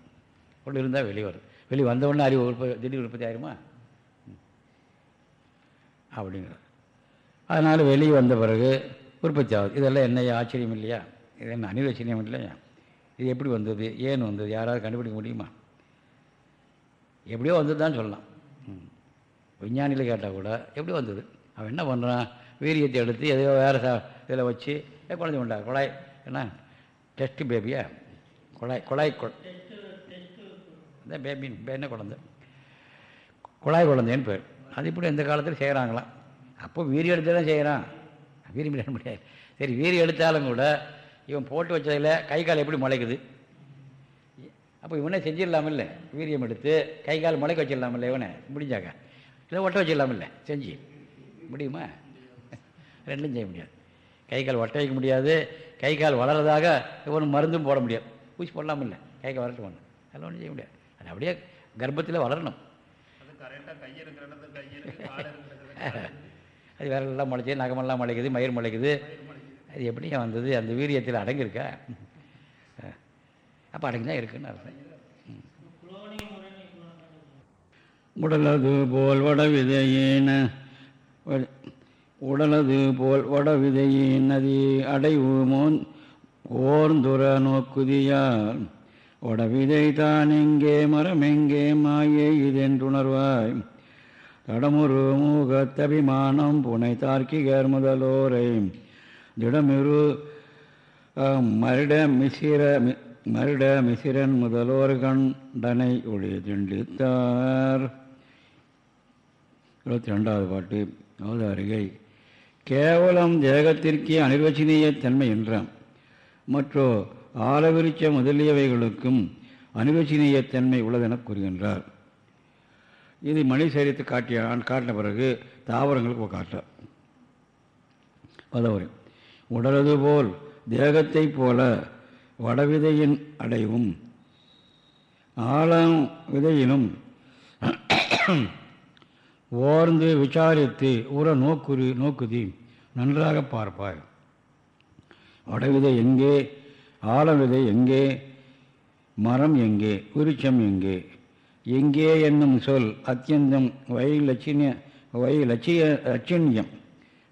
Speaker 1: உள்ளே இருந்தால் வெளியே வரும். வெளியே வந்தவுடனே அறிவு உற்பத்தி திடீர் உற்பத்தி ஆயிருமா? அப்படிங்கிறது. அதனால் வெளியே வந்த பிறகு உற்பத்தி ஆகுது. இதெல்லாம் என்ன ஆச்சரியம் இல்லையா? இது என்ன அனிர்வச்சரியம் இல்லையா? இது எப்படி வந்தது? ஏன் வந்தது? யாராவது கண்டுபிடிக்க முடியுமா? எப்படியோ வந்தது தான் சொல்லலாம் விஞ்ஞானியில் கேட்டால் கூட எப்படி வந்தது? அவன் என்ன பண்ணுறான் வீரியத்தை எடுத்து எதையோ வேறு சா இதில் வச்சு குழந்தை உண்டா? குழாய். என்ன? டெஸ்ட் பேபியா? குழாய் குழாய் இந்த பேபின் என்ன குழந்தை? குழாய் குழந்தைன்னு பேர். அது இப்படி இந்த காலத்தில் செய்கிறாங்களாம் அப்போ வீரியம் எடுத்து தான் செய்கிறான் வீரியம் எடுக்க முடியாது. சரி வீரியம் எடுத்தாலும் கூட இவன் போட்டு வச்சதில் கை கால் எப்படி முளைக்குது? அப்போ இவனே செஞ்சிடலாமில்ல. வீரியம் எடுத்து கை கால் முளைக்க வச்சிடலாமில்ல இவனை. முடிஞ்சாக்க? இல்லை ஒட்ட வச்சிடலாமில்ல. செஞ்சு. முடியுமா? ரெண்டும் செய்ய முடியாது. கை கால் ஒட்ட வைக்க முடியாது. கை கால் வளர்றதாக ஒன்றும் மருந்தும் போட முடியாது. ஊசி போடலாமில்ல. கை கால் வளர்த்து ஒன்று அதெல்லாம் ஒன்றும் செய்ய முடியாது. அது அப்படியே
Speaker 3: கர்ப்பத்தில் வளரணும். அது விரலெல்லாம் முளைச்சி நகமெல்லாம் முளைக்குது மயிர் முளைக்குது. அது எப்படிங்க வந்தது? அந்த வீரியத்தில் அடங்கியிருக்கா? அப்போ அடங்கி தான் இருக்குன்னு அர்த்தம்.
Speaker 1: உடலது போல் வட விதையேன. உடலது போல் வடவிதையின் நதி அடைவு முன் ஓர்ந்துர நோக்குதியால். வடவிதை தான் எங்கே மரமெங்கே மாயே இதென்றுணர்வாய். தடமுரு மூகத்தபிமானம் புனை தார்க்கிகர் முதலோரை. திடமிரு மருட மிசிர மி- மருட மிசிரன் முதலோர் கண்டனை ஒளி திண்டித்தார். இருபத்தி ரெண்டாவது பாட்டு அவதாரிகை. கேவலம் தேகத்திற்கே அனிர்வச்சனீய தன்மை என்றான் மற்றோ ஆலவிருச்ச முதலியவைகளுக்கும் அனிர்வச்சனீய தன்மை உள்ளதென கூறுகின்றார். இது மணி சரித்து காட்டிய காட்டின பிறகு தாவரங்களுக்கு காட்டார் பதவரி. உடலது போல் தேகத்தைப் போல வடவிதையின் அடைவும் ஆழம் விதையிலும் ஓர்ந்து விசாரித்து உற நோக்குரு நோக்குதி நன்றாக பார்ப்பாய். வடவிதை எங்கே ஆழவிதை எங்கே மரம் எங்கே விருட்சம் எங்கே எங்கே என்னும் சொல் அத்தியந்தம் வைலட்சிய வைலட்சிய லட்சண்யம்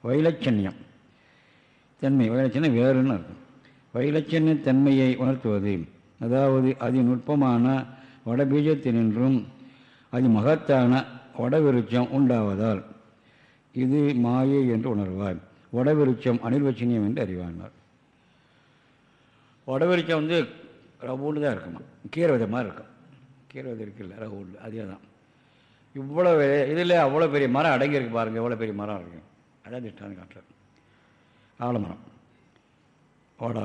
Speaker 1: வைலட்சண்யம். தன்மை வைலட்சண வேறுன்னு அர்த்தம். வைலட்சண்ய தன்மையை உணர்த்துவது அதாவது அதிநுட்பமான வடபீஜத்தினின்றும் அதி மகத்தான வடவிருச்சம் உண்டாவதால் இது மாயை என்று உணர்வார். வடவிருச்சம் அனிர்வச்சனியம் என்று அறிவானார் வடவிருச்சம் வந்து ரவுண்டு தான் இருக்குமா? கீரை மாதிரி இருக்கும். கீரை விதை இருக்குல்ல ரவுண்டு. அதே தான். இவ்வளோ இதில் அவ்வளோ பெரிய மரம் அடங்கியிருக்கு பாருங்கள் எவ்வளோ பெரிய மரம் இருக்கு. அதான் திட்டான்னு காட்டுறாரு ஆலமரம். வட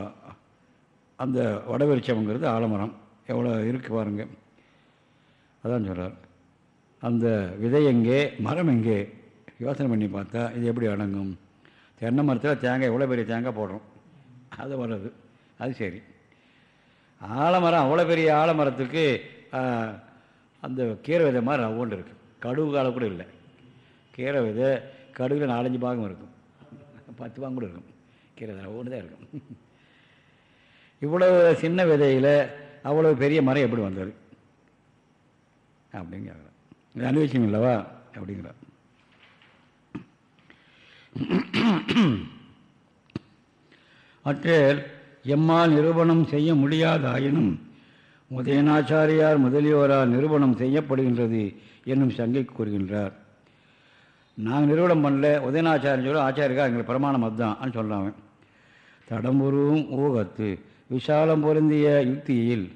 Speaker 1: அந்த வடவிருச்சம்ங்கிறது ஆலமரம். எவ்வளோ இருக்கு பாருங்கள் அதான் சொல்கிறார் அந்த விதை எங்கே மரம் எங்கே? யோசனை பண்ணி பார்த்தா இது எப்படி அடங்கும்? தென்னை மரத்தில் தேங்காய் எவ்வளோ பெரிய தேங்காய் போடுறோம். அது வர்றது. அது சரி. ஆலமரம் அவ்வளோ பெரிய ஆலமரத்துக்கு அந்த கீரை விதை மாதிரி ரவுண்டு இருக்குது கடுகு காலம் கூட இல்லை. கீரை விதை கடுகில் நாலஞ்சு பாகம் இருக்கும். பத்து பாகம் கூட இருக்கும். கீரை விதை ரவுண்டு தான் இருக்கும். இவ்வளவு சின்ன விதையில் அவ்வளவு பெரிய மரம் எப்படி வந்தது? அப்படிங்கிறார் இது அனுபவிச்சம் இல்லவா? அப்படிங்கிறார். அற்றேல் எம்மால் நிரூபணம் செய்ய முடியாதாயினும் உதயநாச்சாரியார் முதலியோரால் நிரூபணம் செய்யப்படுகின்றது என்னும் சங்கை கூறுகின்றார். நாங்கள் நிரூபணம் பண்ணல உதயநாச்சாரியன் சொல்ல ஆச்சாரியக்கா எங்களுக்கு பிரமாணம் அதுதான் சொல்கிறாங்க தடம்புருவும் ஊகத்து விசாலம் பொருந்திய யுக்தியில்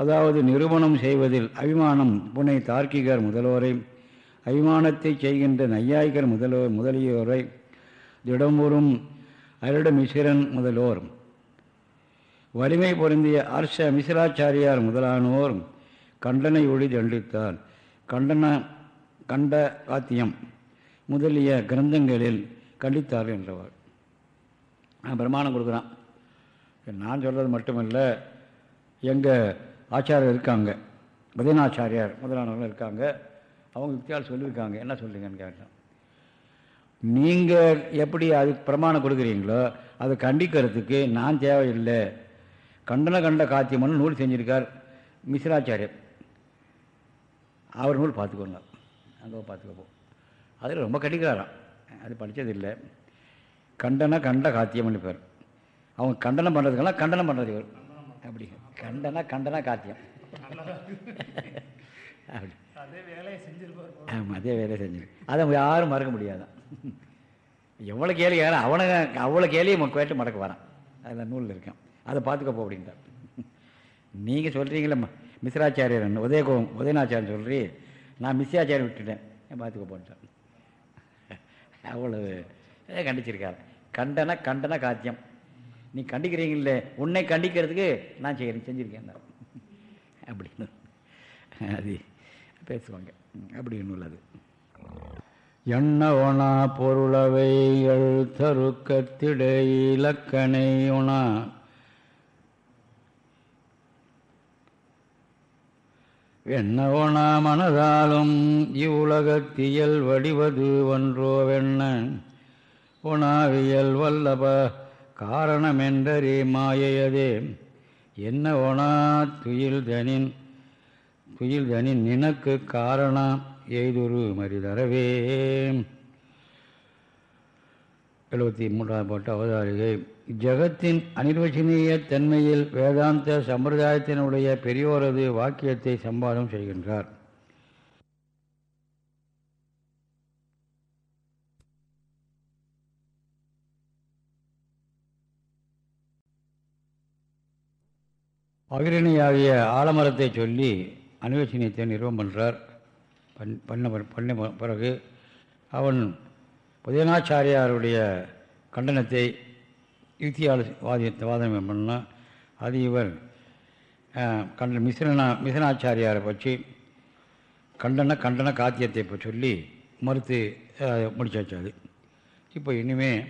Speaker 1: அதாவது நிரூபணம் செய்வதில் அபிமானம். புனை தார்க்கிகர் முதல்வரை அபிமானத்தை செய்கின்ற நையாயிகர் முதல்வர் முதலியோரை திடம்புறும் அருடமிசிரன் முதல்வோர். முதலோர் வலிமை பொருந்திய அர்ஷ மிசிராச்சாரியார் முதலானோர் கண்டனை ஒளி தண்டித்தார். கண்டன கண்ட காத்தியம் முதலிய கிரந்தங்களில் கண்டித்தார் என்றவர். பிரமாணம் கொடுக்குறான். நான் சொல்கிறது மட்டுமல்ல எங்கள் ஆச்சாரியர் இருக்காங்க. பதனாச்சாரியார் முதலானவர்கள் இருக்காங்க. அவங்க யுக்தியால் சொல்லியிருக்காங்க. என்ன சொல்லுங்கன்னு கேட்டேன். நீங்கள் எப்படி அது பிரமாணம் கொடுக்குறீங்களோ அதை கண்டிக்கிறதுக்கு நான் தேவையில்லை. கண்டன கண்ட காத்தியம்னு நூல் செஞ்சிருக்கார் மிஸ்ராச்சாரியர். அவர் நூல் பார்த்துக்கோங்க. அங்கே பார்த்துக்கப்போம் அதில் ரொம்ப கண்டிக்கிறாராம் அது படித்ததில்லை கண்டன கண்ட காத்தியம்னு பேர் அவங்க கண்டனம் பண்ணுறதுக்கெல்லாம் கண்டனம் பண்ணுறது இவர். அப்படி. கண்டன கண்டன காத்தியம் அப்படி. ஆமாம் அதே வேலையை செஞ்சு அதை யாரும் மறக்க முடியாதான் எவ்வளோ கேள்வி கேட்கறான் அவனை அவ்வளோ கேள்வியை கேட்டு மடக்க வரான். அதில் நூலில் இருக்கான். அதை பார்த்துக்க போ அப்படின்ட்டார். நீங்கள் சொல்கிறீங்களே மிஸ்ராச்சாரியர் உதயகோ உதயநாச்சாரியன் சொல்கிறீ நான் மிஸ்ஸாச்சாரியன் விட்டுட்டேன். பார்த்துக்க போன்ட்டான் அவ்வளவு கண்டிச்சிருக்காரு. கண்டன கண்டன காத்தியம் நீ கண்டிக்கிறீங்களே உன்னை கண்டிக்கிறதுக்கு நான் செய்கிறேன் செஞ்சுருக்கேன் அப்படின்னு. அது பேசுவாங்க. அப்படின்னு உள்ளது. எண்ணவனா பொருளவைகள் தருக்கத்திடை இலக்கணை உணா வெண்ணவோனா மனதாலும் இவ்வுலகத்தியல் வடிவது ஒன்றோ உணாவியல் வல்லப காரணமென்றறி மாயையதே. என்ன ஒனா துயில் தனின் துயில் தனின் நினக்கு காரணம் எய்துரு மரிதரவே எழுபத்தி மூன்றாம் பாட்டு அவதாரிகை. ஜகத்தின் அனிர்வசனீய தன்மையில் வேதாந்த சம்பிரதாயத்தினுடைய பெரியோரது வாக்கியத்தை சம்பாதம் செய்கின்றார். அகிரணியாகிய ஆலமரத்தை சொல்லி அனிர்வச்சனீயத்தை நிறுவம் பண்ணுறார் பண் பண்ண பண்ண பிறகு அவன் புதினாச்சாரியாருடைய கண்டனத்தை யுக்தியால் வாதி வாதம் பண்ணால் அது இவர் கண்ட மிசிரனா மிசனாச்சாரியாரை பற்றி கண்டன கண்டன காத்தியத்தை இப்போ சொல்லி மறுத்து முடிச்சாச்சு அது. இப்போ இனிமேல்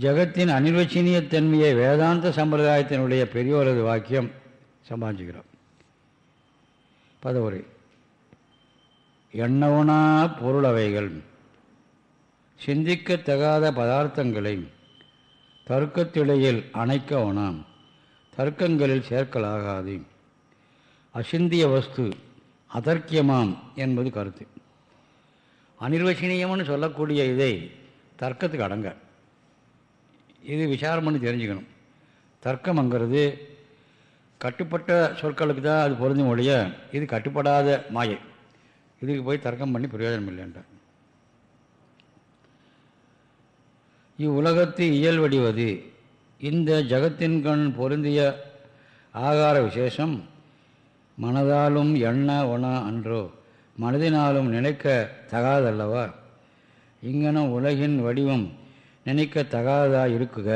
Speaker 1: ஜகத்தின் அனிர்வச்சனீயத்தன்மையை வேதாந்த சம்பிரதாயத்தினுடைய பெரியோரது வாக்கியம் சம்பாதிச்சுக்கிறோம். பதவுரை. எண்ணவுனா பொருளவைகள். சிந்திக்கத்தகாத பதார்த்தங்களை. தர்க்கத்திடையில் அணைக்கவனாம் தர்க்கங்களில் சேர்க்கலாகாது. அசிந்திய வஸ்து அதர்க்கியமாம் என்பது கருத்து. அனிர்வசனீயம்னு சொல்லக்கூடிய இதை தர்க்கத்துக்கு அடங்க. இது விசாரம் பண்ணி தெரிஞ்சுக்கணும். தர்க்கம்ங்கிறது கட்டுப்பட்ட சொற்களுக்கு தான் அது பொருந்தும் ஒழிய இது கட்டுப்படாத மாயை. இதுக்கு போய் தர்க்கம் பண்ணி பிரயோஜனம் இல்லைன்றார். இவ்வுலகத்து இயல் வடிவது இந்த ஜகத்தின் கண் பொருந்திய ஆகார விசேஷம் மனதாலும் எண்ண உண அன்றோ மனதினாலும் நினைக்க தகாதல்லவா? இங்கனம் உலகின் வடிவம் நினைக்கத்தகாததாக தகாதா இருக்குக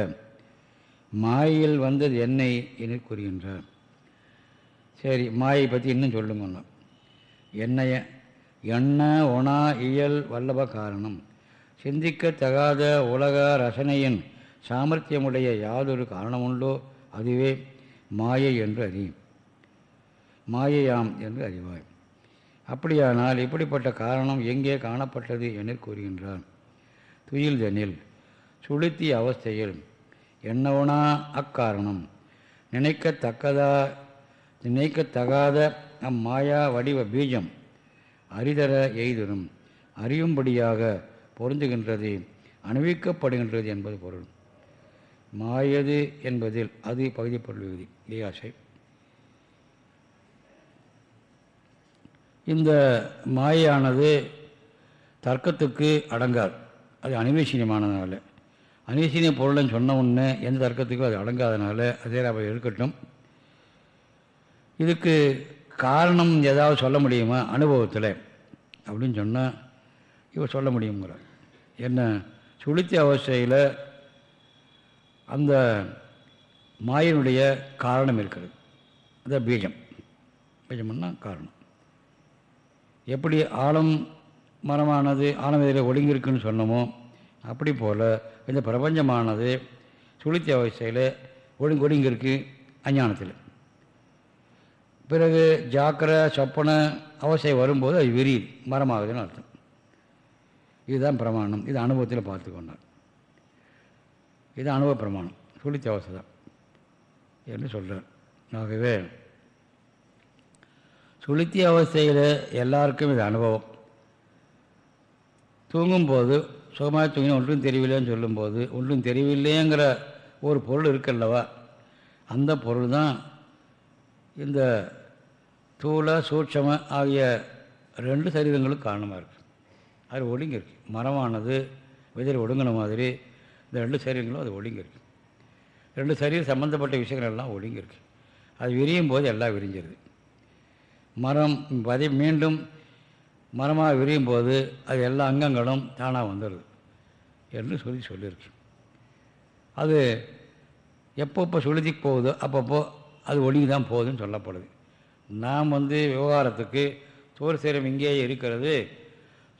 Speaker 1: மாயில் வந்தது என்னை என கூறுகின்றார். சரி மாயை பற்றி இன்னும் சொல்லுங்க என்னைய எண்ண ஒணா இயல் வல்லப காரணம். சிந்திக்கத்தகாத உலக ரசனையின் சாமர்த்தியமுடைய யாதொரு காரணமுண்டோ அதுவே மாயை என்று அறி. மாயையாம் என்று அறிவாய். அப்படியானால் இப்படிப்பட்ட காரணம் எங்கே காணப்பட்டது என கூறுகின்றான் துயில்தனில். சுளுத்திய அவஸ்தையில் என்னவனா அக்காரணம்? நினைக்கத்தக்கதா நினைக்கத்தகாத அம்மாயா வடிவ பீஜம் அரிதர எய்தரும் அறியும்படியாக பொருந்துகின்றது அணிவிக்கப்படுகின்றது என்பது பொருள். மாயது என்பதில் அது பகுதி பொருள் விகுதி. இந்த மாயானது தர்க்கத்துக்கு அடங்காது. அது அனிவேசனியமானதுனால அனிவேசனிய பொருள்னு சொன்ன உடனே எந்த தர்க்கத்துக்கும் அது அடங்காதனால அதே அப்போ இருக்கட்டும் இதுக்கு காரணம் ஏதாவது சொல்ல முடியுமா? அனுபவத்தில். அப்படின்னு சொன்னால் இவர் சொல்ல முடியுங்கிற என்ன? சுளுத்தி அவஸ்தையில் அந்த மாயினுடைய காரணம் இருக்கிறது. அந்த பீஜம். பீஜம்னா காரணம். எப்படி ஆழம் மரமானது ஆழம் இதில் ஒழுங்கிருக்குன்னு சொன்னோமோ அப்படி போல் இந்த பிரபஞ்சமானது சுளுத்தி அவஸ்தையில் ஒடுங்கி ஒடுங்கியிருக்கு அஞ்ஞானத்தில். பிறகு ஜாக்கிர சொப்பன அவசை வரும்போது அது விரியுது மரமாகுதுன்னு அர்த்தம். இதுதான் பிரமாணம். இது அனுபவத்தில் பார்த்து கொண்டார். இது அனுபவ பிரமாணம். சுழித்த அவசை தான் என்று சொல்கிறார் ஆகவே சுளுத்திய அவஸ்தையில் எல்லாருக்கும் இது அனுபவம். தூங்கும்போது சுகமாக தூங்கினா ஒன்றும் தெரியவில்லைன்னு சொல்லும்போது ஒன்றும் தெரியவில்லைங்கிற ஒரு பொருள் இருக்குல்லவா? அந்த பொருள் தான் இந்த தூள சூட்சம ஆகிய ரெண்டு சரீரங்களும் காரணமாக இருக்குது அது ஒடுங்கிருக்கு மரமானது விதையில் ஒடுங்கின மாதிரி இந்த ரெண்டு சரீரங்களும் அது ஒடுங்கிருக்கு ரெண்டு சரீரம் சம்மந்தப்பட்ட விஷயங்கள் எல்லாம் ஒடுங்கிருக்கு அது விரியும் போது எல்லாம் விரிஞ்சிருது. மரம் பதி மீண்டும் மரமாக விரியும் போது அது எல்லா அங்கங்களும் தானாக வந்துடுது. என்று சொல்லி சொல்லியிருக்கு. அது எப்பப்போ சுளுதி போகுதோ அப்பப்போ அது ஒழுங்கி தான் போகுதுன்னு சொல்லப்படுது. நாம் வந்து விவகாரத்துக்கு தோல் சேரம் இங்கேயே இருக்கிறது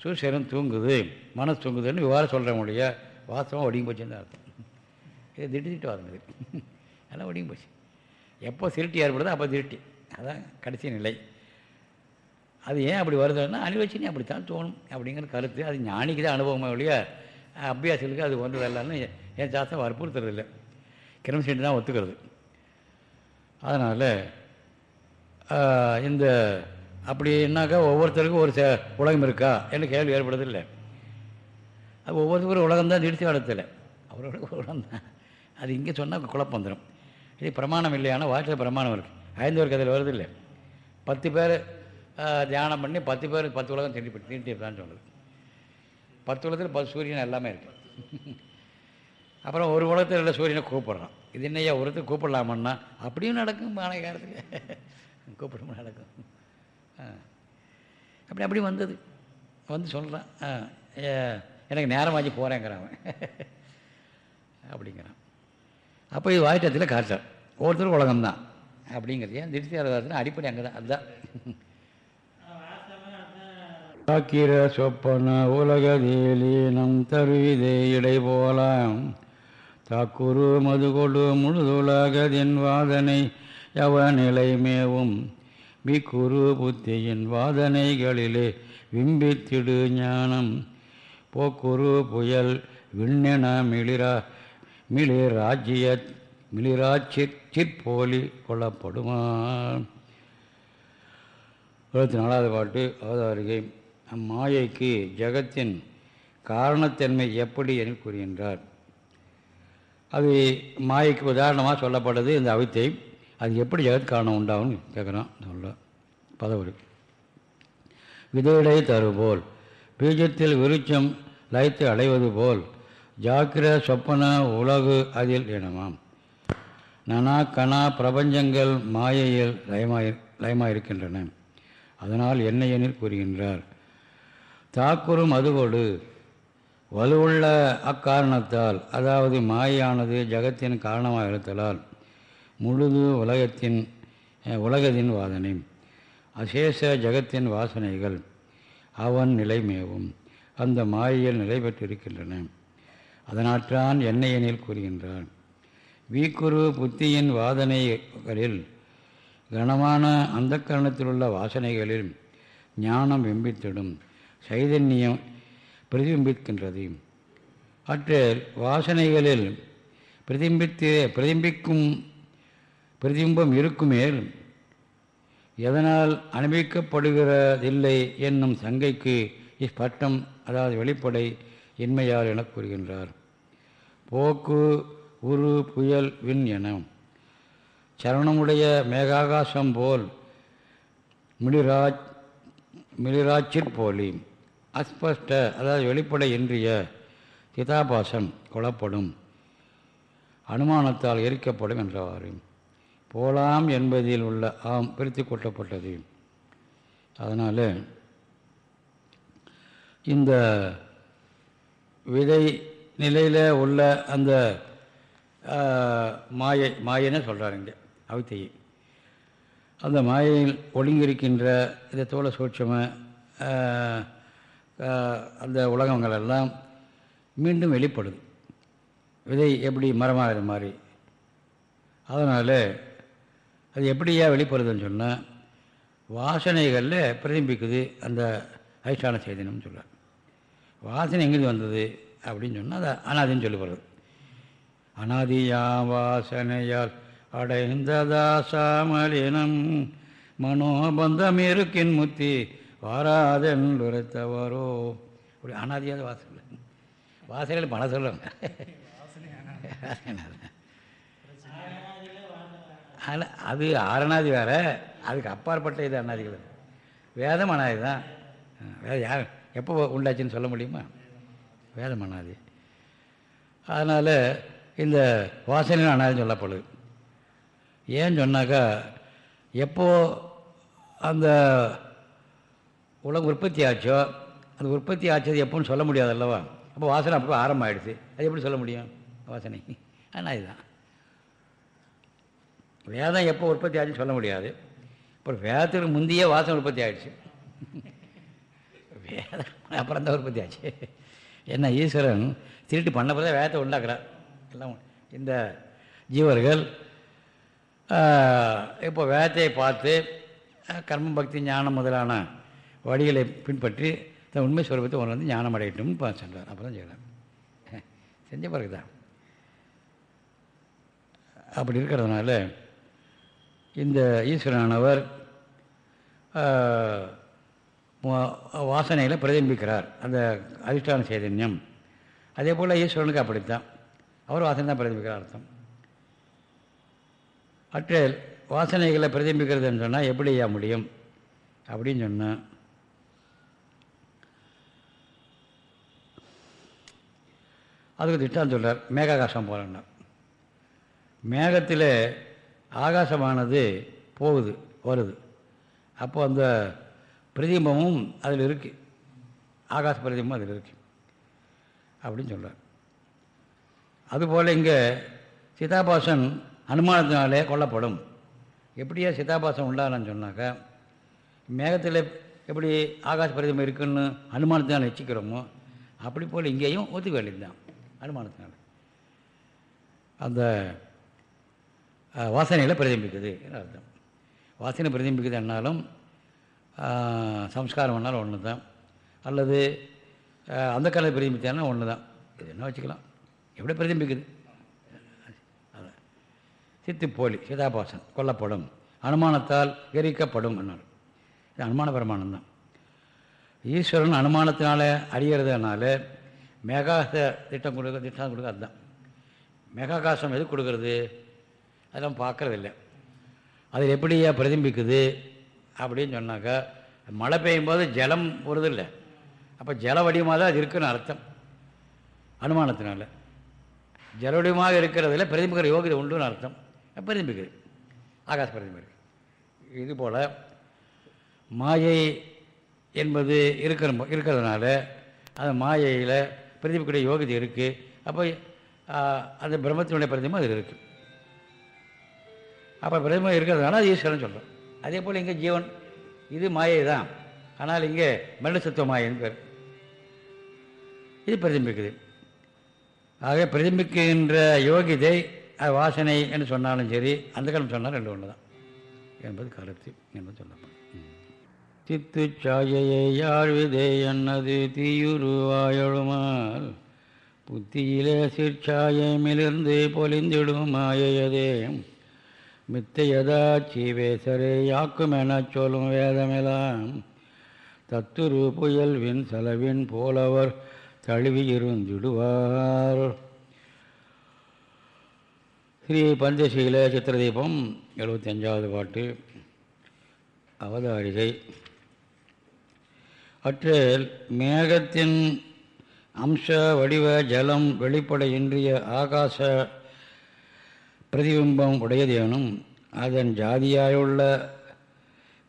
Speaker 1: சூசேரம் தூங்குது மனசு தூங்குதுன்னு விவகாரம் சொல்கிறேன் முடிய வாஸ்தவம் ஒடுங்கி போச்சுன்னு தான் அர்த்தம். இது திட்டு திட்டு இது. எல்லாம் ஒடுங்கி போச்சு. எப்போ திருட்டி ஏற்படுதோ அப்போ திருட்டி.
Speaker 3: அதான் கடைசி நிலை. அது ஏன் அப்படி வருதுன்னா அனுபவிச்சுனே அப்படித்தான் தோணும். அப்படிங்கிற கருத்து அது ஞானிக்கு தான் அனுபவமாக ஒழிய அபியாசிகளுக்கு அது வந்ததெல்லாம்னு என் சாஸ்திரம் வற்புறுத்துறதில்லை கிரம சென்று தான் ஒத்துக்கிறது. அதனால் இந்த அப்படின்னாக்கா ஒவ்வொருத்தருக்கும் ஒரு உலகம் இருக்கா? என்று கேள்வி ஏற்படுறதில்லை. அது ஒவ்வொருத்தருக்கும் உலகம் தான் திருச்சி நடத்தலை அவரோட உலகம் தான். அது இங்கே சொன்னால் குழப்பம் வந்துடும் இது பிரமாணம் இல்லையானா வாழ்க்கையில் பிரமாணம் இருக்குது ஐந்து கதையில் வருது இல்லை பத்து பேர் தியானம் பண்ணி பத்து பேர் பத்து உலகம் திருட்டி திருட்டிருக்கான்னு சொல்லுது பத்து உலகத்தில் பத்து சூரியன் எல்லாமே இருக்குது அப்புறம் ஒரு உலகத்தில் இல்லை சூரியனை கூப்பிட்றான். இது என்னையா ஒருத்தர் கூப்பிடலாமன்னா அப்படியும் நடக்கும் மாலை காலத்துக்கு கூப்பிடும் நடக்கும். ஆ. அப்படி அப்படி வந்தது. வந்து சொல்கிறான் ஆ, ஏ, எனக்கு நேரமாச்சு போகிறேங்கிறான் அவன் அப்படிங்கிறான். அப்போ இது வாய்ட்டத்தில் காட்டுறான் ஒருத்தர் உலகம்தான். அப்படிங்கிறது ஏன் திருப்தி அடிப்படை அங்கே தான் அதுதான்.
Speaker 1: தாக்கிர சொப்பன உலகதேலீனம் தருவிதே இடை போலாம் தாக்குரு மதுகொடு முழுதுலகதின் வாதனை யவ நிலை மேவும் புத்தியின் வாதனைகளிலே விம்பித்திடு ஞானம். போக்குரு புயல் விண்ணென மிளிரா மிளிராஜ்ய மிளிராட்சி சிற்போலி கொள்ளப்படுமா? இருபத்தி நாலாவது பாட்டு அவதாரிகை அம்மாயைக்கு ஜெகத்தின் காரணத்தன்மை எப்படி என கூறுகின்றார். அது மாயைக்கு உதாரணமாக சொல்லப்பட்டது இந்த அவித்தை. அது எப்படி ஜெகத் காரணம் உண்டாகும்னு கேட்குறான் சொல்ல பதவி விதையடை தருபோல் பீஜத்தில் விருச்சம் லயத்து அடைவது போல் ஜாக்கிர சொப்பன உலகு அதில் இனமாம் நனா கனா பிரபஞ்சங்கள் மாயையில் லயமாய் லயமாயிருக்கின்றன. அதனால் என்ன எனில் கூறுகின்றார். தாக்குறும் அதுவோடு வலுவுள்ள அக்காரணத்தால் அதாவது மாயானது ஜகத்தின் காரணமாக இருத்தலால் முழுது உலகத்தின் உலகத்தின் வாதனை அசேஷ ஜகத்தின் வாசனைகள் அவன் நிலைமேவும் அந்த மாயையில் நிலை பெற்றிருக்கின்றன. அதனாற்றான் என்னையெனில் கூறுகின்றான். வீக்குரு புத்தியின் வாதனைகளில் கனமான அந்த கரணத்திலுள்ள வாசனைகளில் ஞானம் வெம்பித்திடும். சைதன்யம் பிரதிபிம்பிக்கின்றது. அற்றில் வாசனைகளில் பிரதிபித்து பிரதிபிக்கும் பிரதிபிம்பம் இருக்குமேல் எதனால் அனுபவிக்கப்படுகிறதில்லை என்னும் சங்கைக்கு இப்பட்டம் அதாவது வெளிப்படை இன்மையால் என கூறுகின்றார். போக்கு உரு புயல் விண் என சரணமுடைய மேகாகாசம் போல் மிளிராஜ் மிளிராச்சிற் போலி. அஸ்பஷ்ட அதாவது வெளிப்படை இன்றிய சிதாபாசம் கொலப்படும் அனுமானத்தால் எரிக்கப்படும் என்றவாறு. போலாம் என்பதில் உள்ள ஆம் பிரித்து கொட்டப்பட்டது. அதனால் இந்த விதை நிலையில் உள்ள அந்த மாயை மாயைன்னு சொல்கிறாருங்க அவித்தையை அந்த மாயையில் ஒழுங்கிருக்கின்ற இந்த தோலை சூட்சம அந்த உலகங்கள் எல்லாம் மீண்டும் வெளிப்படுது. விதை எப்படி மரமாகிற மாதிரி அதனால் அது எப்படியா வெளிப்படுதுன்னு சொன்னால் வாசனைகளில் பிரதிபிக்குது அந்த அதிஷ்டான சேதனம்னு சொல்கிறார் வாசனை எங்கேருந்து வந்தது அப்படின்னு சொன்னால் அது அனாதின்னு சொல்லப்படுறது அனாதியா வாசனையால் அடைந்ததாசாமலினம் மனோபந்தம் இருக்கின் முத்தி வாராதென்றுரைத்தவரோ அப்படி அனாதியாத வாசல் வாசலில் பணம் சொல்லுவாங்க. ஆனால் அது ஆரணாதி வேறு அதுக்கு அப்பாற்பட்ட இது அண்ணாதிகள் வேதம் அனாதி தான். வேறு யார் எப்போ உண்டாச்சுன்னு சொல்ல முடியுமா? வேதம் அனாதி. அதனால் இந்த வாசனையும் அனாதின்னு சொல்லப்படுது. ஏன்னு சொன்னாக்கா எப்போது அந்த உலகம் உற்பத்தி ஆச்சோ? அந்த உற்பத்தி ஆச்சது எப்போன்னு சொல்ல முடியாது அல்லவா? அப்போ வாசனை அப்போ ஆரம்பம் ஆயிடுச்சு அது எப்படி சொல்ல முடியும்? வாசனை. ஆனால் இதுதான். வேதம் எப்போ உற்பத்தி ஆச்சுன்னு சொல்ல முடியாது. அப்புறம் வேதத்துக்கு முந்தையே வாசனை உற்பத்தி ஆயிடுச்சு. வேதம் அப்புறம் தான் உற்பத்தி ஆச்சு. என்ன ஈஸ்வரன் திருட்டு பண்ண பிறகு வேதத்தை உண்டாக்குறார். எல்லாம் இந்த ஜீவர்கள் இப்போ வேதத்தை பார்த்து கர்ம பக்தி ஞானம் முதலான வழிகளை பின்பற்றி தன் உண்மை சுரூபத்தை உணர்ந்து வந்து ஞானம் அடையட்டும்னு பார்த்து சென்றார் அப்போ தான் செய்கிறார் செஞ்ச பிறகு தான் அப்படி இருக்கிறதுனால இந்த ஈஸ்வரனானவர் வாசனையில் பிரதிபிக்கிறார் அந்த அதிஷ்டான சைதன்யம். அதே போல் ஈஸ்வரனுக்கு அப்படித்தான். அவர் வாசனை தான் பிரதிபிக்கிறார் அர்த்தம். அற்ற வாசனைகளை பிரதிபிக்கிறதுன்னு சொன்னால் எப்படியா முடியும்? அப்படின்னு சொன்னால் அதுக்கு திட்டம் சொல்கிறார் மேகாகாசம் போலன்னா மேகத்தில் ஆகாசமானது போகுது வருது. அப்போ அந்த பிரதிபமும் அதில் இருக்குது ஆகாச பிரதிபமும் அதில் இருக்குது அப்படின்னு சொல்கிறார் அதுபோல் இங்கே சீதாபாசன் அனுமானத்தினாலே கொல்லப்படும். எப்படியா சீதாபாசன் உண்டானன்னு சொன்னாக்கா மேகத்தில் எப்படி ஆகாச பிரதிபம் இருக்குன்னு அனுமானத்தினால் வச்சுக்கிறோமோ அப்படி போல் இங்கேயும் ஒத்துக்க வேண்டியதுதான் அனுமானத்தினால. அந்த வாசனையில் பிரதிபிக்குது அர்த்தம். வாசனை பிரதிபிக்குது என்னாலும் சம்ஸ்காரம் என்னாலும் ஒன்று தான் அல்லது அந்த காலத்தை பிரதிபித்தாலும் ஒன்று தான் இது என்ன வச்சுக்கலாம்? எப்படி பிரதிபிக்குது அதான். சித்து போலி சிதாபாசன் கொல்லப்படும். அனுமானத்தால் எரிக்கப்படும் என்னார் இது அனுமான பிரமாணம் தான் ஈஸ்வரன் அனுமானத்தினால அறியறதுனால மெகாச திட்டம் கொடுக்க திட்டம் கொடுக்க அதுதான். மேகாகாசம் எது கொடுக்கறது? அதெல்லாம் பார்க்கறதில்ல. அது எப்படியா பிரதிபிக்குது? அப்படின்னு சொன்னாக்கா மழை பெய்யும் போது ஜலம் வருதில்லை. அப்போ ஜல வடிவமாக தான் அது இருக்குன்னு அர்த்தம். அனுமானத்தினால. ஜல வடிவமாக இருக்கிறதுல பிரதிபிக்கிற யோகிதை உண்டுன்னு அர்த்தம். பிரதிபிக்குது. ஆகாச பிரதிபிக்கு. இது போல் மாயை என்பது இருக்கிற இருக்கிறதுனால அந்த மாயையில் பிரதிபிக்கூடிய யோகிதை இருக்குது அப்போ அந்த பிரம்மத்தினுடைய பிரதிபம் அதில் இருக்குது அப்போ பிரதிபம் இருக்கிறதுனால அது ஈஸ்வரன் சொல்கிறோம் அதே போல் இங்கே ஜீவன் இது மாயை தான் ஆனால் இங்கே மருடசத்துவ மாயைன்னு பேர். இது பிரதிபிக்குது. ஆக பிரதிபிக்கின்ற யோகிதை வாசனை என்று சொன்னாலும் சரி அந்த காலம் சொன்னால் ரெண்டு ஒன்று தான் என்பது கருத்து என்று சொல்லப்படும். தித்து சாயையை யார் விதே என்னது தீயுருவாயழுமால் புத்தியிலே சிற்சாயமிலிருந்து பொலிந்திடும் மாயையதே. மித்தையதா சீவேசரே யாக்குமெனச் சொல்லும் வேதமெல்லாம் தத்துரு புயல் வின் செலவின் போலவர் தழுவியிருந்திடுவார் ஸ்ரீ பஞ்சசீல சித்திரதீபம் எழுபத்தஞ்சாவது பாட்டு. அவதாரிகை அற்றில் மேகத்தின் அம்ச வடிவ ஜலம் வெளிப்படையின்றிய ஆகாச பிரதிபிம்பம் உடையதேனும் அதன் ஜாதியாயுள்ள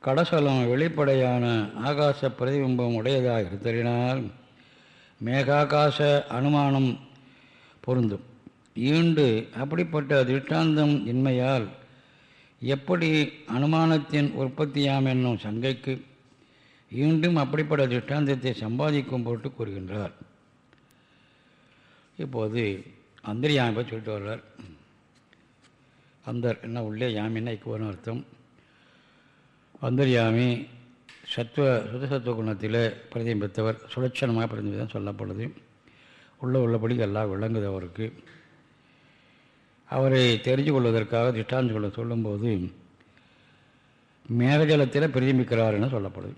Speaker 1: கடசலம் வெளிப்படையான ஆகாச பிரதிபிம்பம் உடையதாக இருத்தலினால் மேகாகாச அனுமானம் பொருந்தும். ஈண்டு அப்படிப்பட்ட திருஷ்டாந்தம் இன்மையால் எப்படி அனுமானத்தின் உற்பத்தியாம் என்னும் சங்கைக்கு மீண்டும் அப்படிப்பட்ட திருஷ்டாந்தத்தை சம்பாதிக்கும் பொருட்டு கூறுகின்றார். இப்போது அந்தர்யாமி பற்றி சொல்லிட்டு வர்றார். அந்தர் என்ன உள்ளே யாமின்னா இக்குவன்னு அர்த்தம். அந்தர்யாமி சத்துவ சுதசத்துவ குணத்தில் பிரதிபித்தவர் சுலட்சணமாக பிரதிபித்தம் சொல்லப்படுது. உள்ள உள்ளபடி எல்லாம் விளங்குது அவருக்கு. அவரை தெரிஞ்சு கொள்வதற்காக திஷ்டாந்து கொள்ள சொல்லும்போது மேகஜலத்தில் பிரதிபிக்கிறார் என சொல்லப்படுது.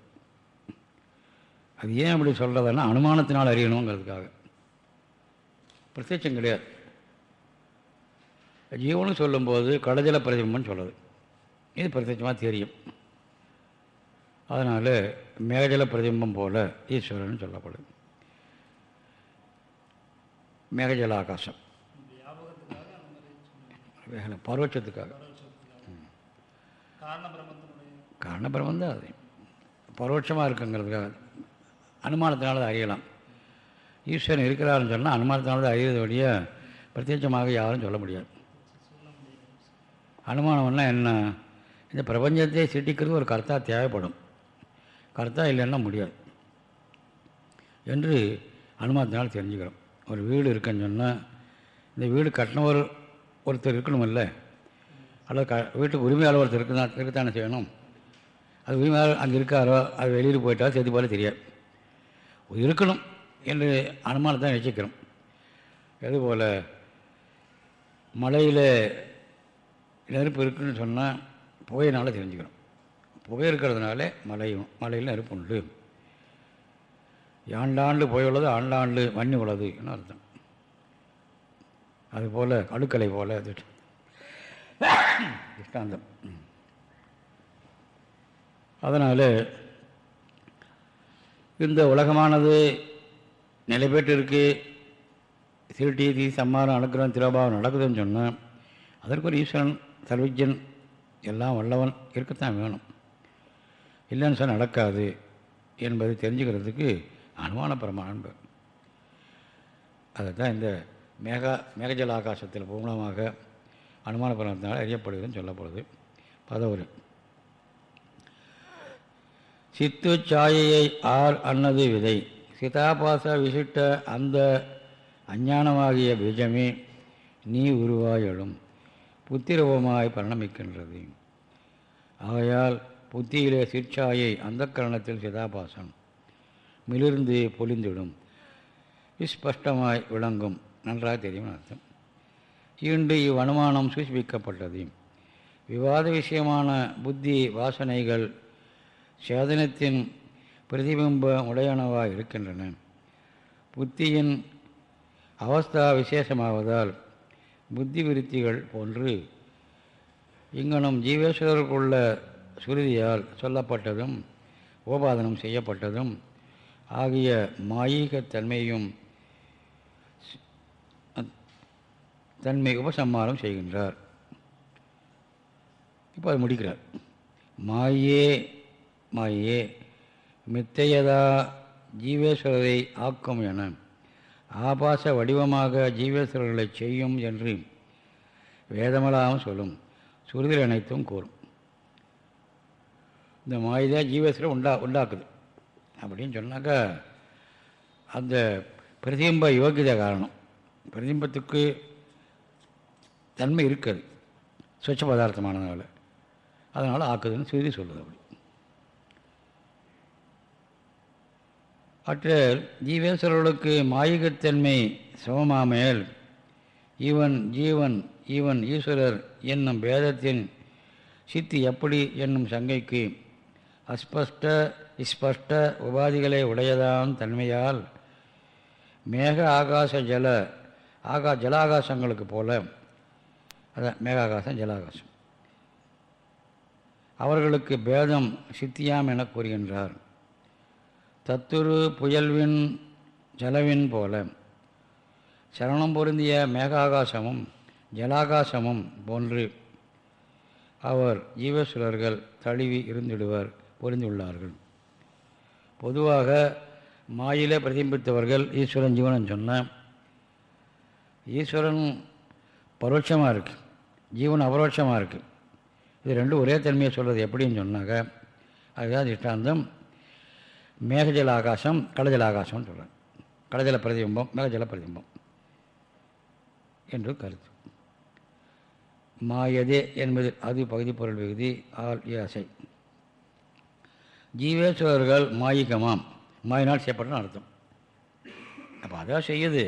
Speaker 1: அது ஏன் அப்படி சொல்கிறதுன்னா அனுமானத்தினால் அறியணுங்கிறதுக்காக. பிரத்யட்சம் கிடையாது. ஜீவனும் சொல்லும்போது கடஜல பிரதிபிம்பம்னு சொல்லுது இது பிரத்யட்சமாக தெரியும். அதனால் மேகஜல பிரதிபிம்பம் போல ஈஸ்வரன் சொல்லப்படுது மேகஜல ஆகாசம். வேலை பரோட்சத்துக்காக காரணபிரமம் தான் அது. பரோட்சமாக இருக்குங்கிறதுக்காக. அனுமானத்தினால தான் அறியலாம். ஈஸ்வரன் இருக்கிறாருன்னு சொன்னால் அனுமானத்தினால தான் அறியறது வழிய பிரத்யட்சமாக யாரும் சொல்ல முடியாது. அனுமானம்னா என்ன? இந்த பிரபஞ்சத்தை சிட்டிக்கிறது ஒரு கர்த்தா தேவைப்படும். கர்த்தா இல்லைன்னா முடியாது. என்று அனுமானத்தினால் தெரிஞ்சுக்கிறோம். ஒரு வீடு இருக்குன்னு சொன்னால் இந்த வீடு கட்டினவர் ஒருத்தர் இருக்கணுமில்ல? அல்லது க வீட்டுக்கு உரிமையாளர் ஒருத்தர் இருக்குதான் இருக்கத்தானே செய்யணும். அது உரிமையாளர் அங்கே இருக்காரோ அது வெளியில் போயிட்டாலும் செத்து போல தெரியாது. இருக்கணும் என்று அனுமானத்தை வச்சுக்கிறோம். அதுபோல் மலையில் நெருப்பு இருக்குன்னு சொன்னால் புகையினால் தெரிஞ்சுக்கிறோம் புகை இருக்கிறதுனால மலையும் மலையில் நெருப்பு உண்டு. ஆண்டாண்டு புகை உள்ளது ஆண்டாண்டு மண்ணி உள்ளதுன்னு அர்த்தம். அதுபோல் அணுக்கலை போல் திஷ்டாந்தம். அதனால் இந்த உலகமானது நிலை பெற்றிருக்கு திருட்டி தீ சம்மாரம் அனுக்கிறோம் திரோபாவம் நடக்குதுன்னு சொன்னால் அதற்கு ஒரு ஈஸ்வரன் சர்வஜன் எல்லாம் வல்லவன் இருக்கத்தான் வேணும். இல்லைன்னு சொன்னால் நடக்காது என்பதை தெரிஞ்சுக்கிறதுக்கு அனுமான பிரமாணம் பேர் அதுதான் இந்த மேகா மேகஜல ஆகாசத்தில் பூர்ணமாக அனுமான பிரமாணத்தினால் அறியப்படுதுன்னு சொல்லப்படுது. பதவுரை. சித்து சாயையை ஆர் அன்னது விதை. சிதாபாச விசிட்ட அந்த அஞ்ஞானமாகிய பீஜமே நீ உருவாயலும் எழும் புத்திரவமாய் பரிணமிக்கின்றது. ஆகையால் புத்தியிலே சிற்சாயை அந்த கரணத்தில் சிதாபாசம் மிளிர்ந்து பொழிந்திடும். விஸ்பஷ்டமாய் விளங்கும். நன்றாக தெரியும் அர்த்தம். ஈண்டு இவ்வனுமானம் சூசிப்பிக்கப்பட்டது. விவாத விஷயமான புத்தி வாசனைகள் சேதனத்தின் பிரதிபிம்ப உடையனவாக இருக்கின்றன. புத்தியின் அவஸ்தா விசேஷமாவதால் புத்தி விருத்திகள் போன்று இங்கனம் ஜீவேஸ்வரருக்குள்ள சுருதியால் சொல்லப்பட்டதும் உபாதனம் செய்யப்பட்டதும் ஆகிய மாயீகத் தன்மையும் தன்மை உபசம்மாரம் செய்கின்றார். இப்போ அது முடிக்கிறார். மாயே மாயே மித்தையதா ஜீவேஸ்வரரை ஆக்கும் என ஆபாச வடிவமாக ஜீவேஸ்வரர்களை செய்யும் என்று வேதமலாம் சொல்லும். சுருதில் அனைத்தும் கூறும். இந்த மாயதான் ஜீவேஸ்வரர் உண்டா உண்டாக்குது. அப்படின்னு சொன்னாக்கா அந்த பிரதிபிம்ப யோகியதை காரணம். பிரதிபிம்பத்துக்கு தன்மை இருக்குது ஸ்வச்ச பதார்த்தமானதுனால அதனால் ஆக்குதுன்னு சுருதி சொல்லுது அப்படி. அற்ற ஜீவேஸ்வரர்களுக்கு மாயிகத்தன்மை சமமாமையல் இவன் ஜீவன் இவன் ஈஸ்வரர் என்னும் பேதத்தின் சித்தி எப்படி என்னும் சங்கைக்கு அஸ்பஷ்ட ஸ்பஷ்ட உபாதிகளை உடையதான் தன்மையால் மேக ஆகாச ஜல ஆகா ஜலாகாசங்களுக்கு போல. அதான் மேகாகாசம் ஜலாகாசம். அவர்களுக்கு பேதம் சித்தியாம் என கூறுகின்றார். தத்துரு புயல்வின் ஜலவின் போல சரணம் பொருந்திய மேகாகாசமும் ஜலாகாசமும் போன்று அவர் ஜீவசுலர்கள் தழுவி இருந்திடுவர் பொருந்தியுள்ளார்கள். பொதுவாக மாயில பிரதிபித்தவர்கள் ஈஸ்வரன் ஜீவனன் சொன்னால் ஈஸ்வரன் பரோட்சமாக இருக்குது ஜீவன் அபரோட்சமாக இருக்குது இது ரெண்டும் ஒரே தன்மையை சொல்கிறது எப்படின்னு சொன்னாக்க அதுதான் திஷ்டாந்தம். மேகஜல ஆகாசம் கடஜல ஆகாசம்னு சொல்கிறேன் கடஜல பிரதிபிம்பம் மேகஜல பிரதிபிம்பம் என்று கருத்து. மாயதே என்பது அது பகுதி பொருள் விகுதி ஆல் ஏசை ஜீவேஸ்வரர்கள் மாயிகமாம். மாயினால் செய்யப்பட்ட அர்த்தம். அப்போ அதான் செய்யுது.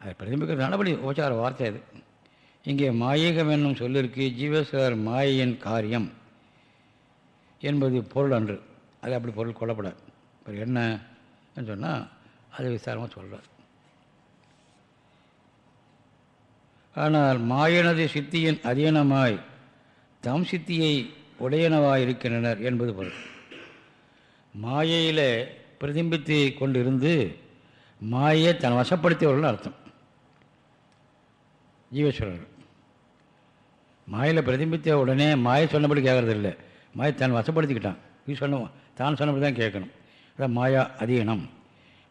Speaker 1: அது பிரதிபிக்கிறது நடபடி உபச்சார வார்த்தை அது. இங்கே மாயகம் என்னும் சொல்லிருக்கு ஜீவேஸ்வரர் மாயையின் காரியம் என்பது பொருள் அன்று. அது அப்படி பொருள் கொள்ளப்படாது இப்போ என்ன சொன்னால் அது விசாரமாக சொல்கிறார் ஆனால் மாயனது சித்தியின் அதீனமாய் தம் சித்தியை உடையனவாய் இருக்கின்றனர் என்பது பொருள். மாயையில் பிரதிம்பித்து கொண்டிருந்து மாயை தன் வசப்படுத்தியவர்கள் அர்த்தம். ஜீவேஸ்வரர்கள் மாயில் பிரதிம்பித்த உடனே மாயை சொன்னபடி கேட்கறது இல்லை மாயை தன் வசப்படுத்திக்கிட்டான். இது சொன்ன தான் சொன்னபடி தான் கேட்கணும். அதான் மாயா அதீனம்.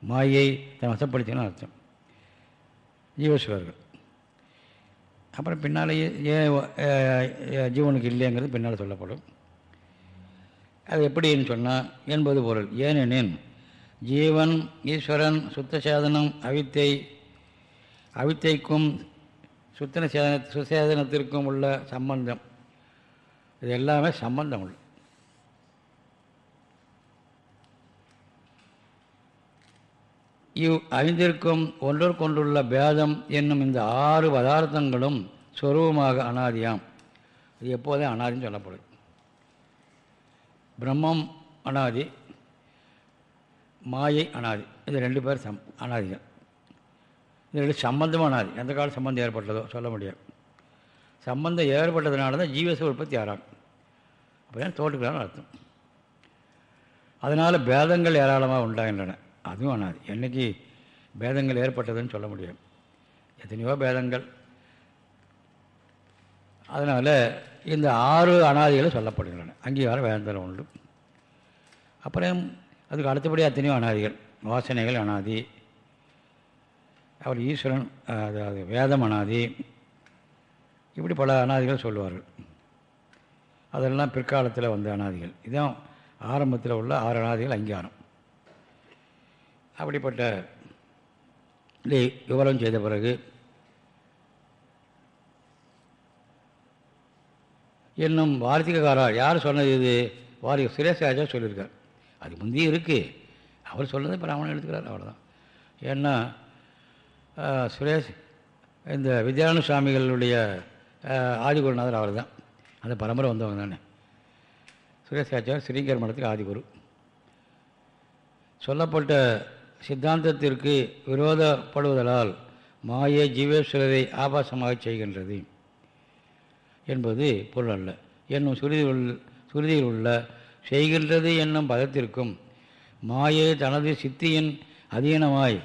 Speaker 1: மாயை தன் வசப்படுத்தினு அர்த்தம். ஜீவேஸ்வரர்கள். அப்புறம் பின்னால் ஏன் ஜீவனுக்கு இல்லைங்கிறது பின்னால் சொல்லப்படும். அது எப்படின்னு சொன்னால் என்பது பொருள். ஏனெனின் ஜீவன் ஈஸ்வரன் சுத்த சேதனம் அவித்தை அவித்தைக்கும் சுத்தன சேதன சுசேதனத்திற்கும் உள்ள சம்பந்தம். இது எல்லாமே சம்பந்தம் உள்ள. இவ் ஐந்திற்கும் ஒன்றுக்கொண்டுள்ள பேதம் என்னும் இந்த ஆறு பதார்த்தங்களும் சொரூபமாக அனாதியாம். இது எப்போதும் அனாதின்னு சொல்லப்படுது. பிரம்மம் அனாதி மாயை அனாதி இது ரெண்டு பேர் சம் அனாதிகள். இது ரெண்டு சம்பந்தமும் அனாதி. எந்த கால சம்பந்தம் ஏற்பட்டதோ சொல்ல முடியாது. சம்பந்தம் ஏற்பட்டதுனால தான் ஜீவச உற்பத்தி ஆறாங்க அப்படின்னா தோட்டுக்கலான்னு அர்த்தம். அதனால் பேதங்கள் ஏராளமாக உண்டாகின்றன. அதுவும் அனாதி. என்றைக்கு பேதங்கள் ஏற்பட்டதுன்னு சொல்ல முடியும் எத்தனையோ பேதங்கள். அதனால் இந்த ஆறு அனாதிகளை சொல்லப்படுகின்றன. அங்கீகாரம் வேந்தல் உண்டு. அப்புறம் அதுக்கு அடுத்தபடி அத்தனையோ அனாதிகள். வாசனைகள் அனாதி. அவர் ஈஸ்வரன் அதாவது வேதம் அனாதி. இப்படி பல அனாதிகள் சொல்லுவார்கள் அதெல்லாம் பிற்காலத்தில் வந்த அனாதிகள். இதுதான் ஆரம்பத்தில் உள்ள ஆறு அனாதிகள் அங்கீகாரம். அப்படிப்பட்ட இதை விவரம் செய்த பிறகு என்னும் வார்த்திகக்காரர் யார் சொன்னது இது? வாரிக சுரேஷ் ராஜா சொல்லியிருக்கார். அது முந்தையும் இருக்குது அவர் சொன்னதை பிராமணன் எடுத்துக்கிறார். அவ்வளோதான் ஏன்னா சுரேஷ் இந்த வித்யானு சுவாமிகளுடைய ஆதிகுருநாதர் அவர் தான் அந்த பரம்பரை வந்தவங்க தானே. சுரேஷ் ஆச்சார் ஸ்ரீங்கர் மடத்தில் ஆதிகுரு. சொல்லப்பட்ட சித்தாந்தத்திற்கு விரோதப்படுவதால் மாயை ஜீவேஸ்வரரை ஆபாசமாக செய்கின்றது என்பது பொருள் அல்ல. என்னும் சுருதியில் சுருதியில் உள்ள செய்கின்றது என்னும் பதத்திற்கும் மாயை தனது சித்தியின் அதீனமாய்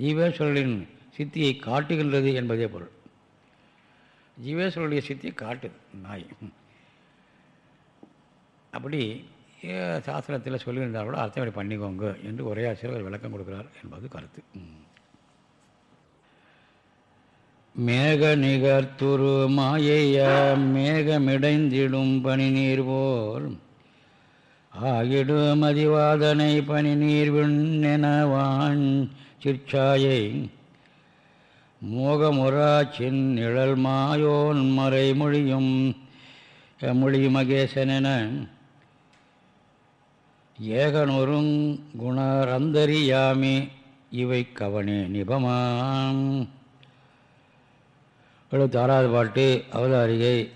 Speaker 1: ஜீவேஸ்வரரின் சித்தியை காட்டுகின்றது என்பதே பொருள். ஜீவேஸ்வரருடைய சித்தியை காட்டுது நாய். அப்படி சாஸ்திரத்தில் சொல்லியிருந்தால் கூட அர்த்தம் இப்படி பண்ணிக்கோங்க என்று ஒரே ஆசிரியர் விளக்கம் கொடுக்கிறார் என்பது கருத்து. மேக நிகர்த்துரு மாயைய மேகமிடைந்திடும் பனி நீர் போல் ஆகிடும் அதிவாதனை பனி நீர் விண்ணெனவான் சிற்சாயை. மோகமுராச்சின் நிழல் மாயோன் மறைமொழியும் மொழியும் மொழி மகேசனென ஏகனொருங் குணரந்தரியாமே இவை கவனே நிபமாம். எழுபத்தாறாவது பாட்டு அவதாரிகை.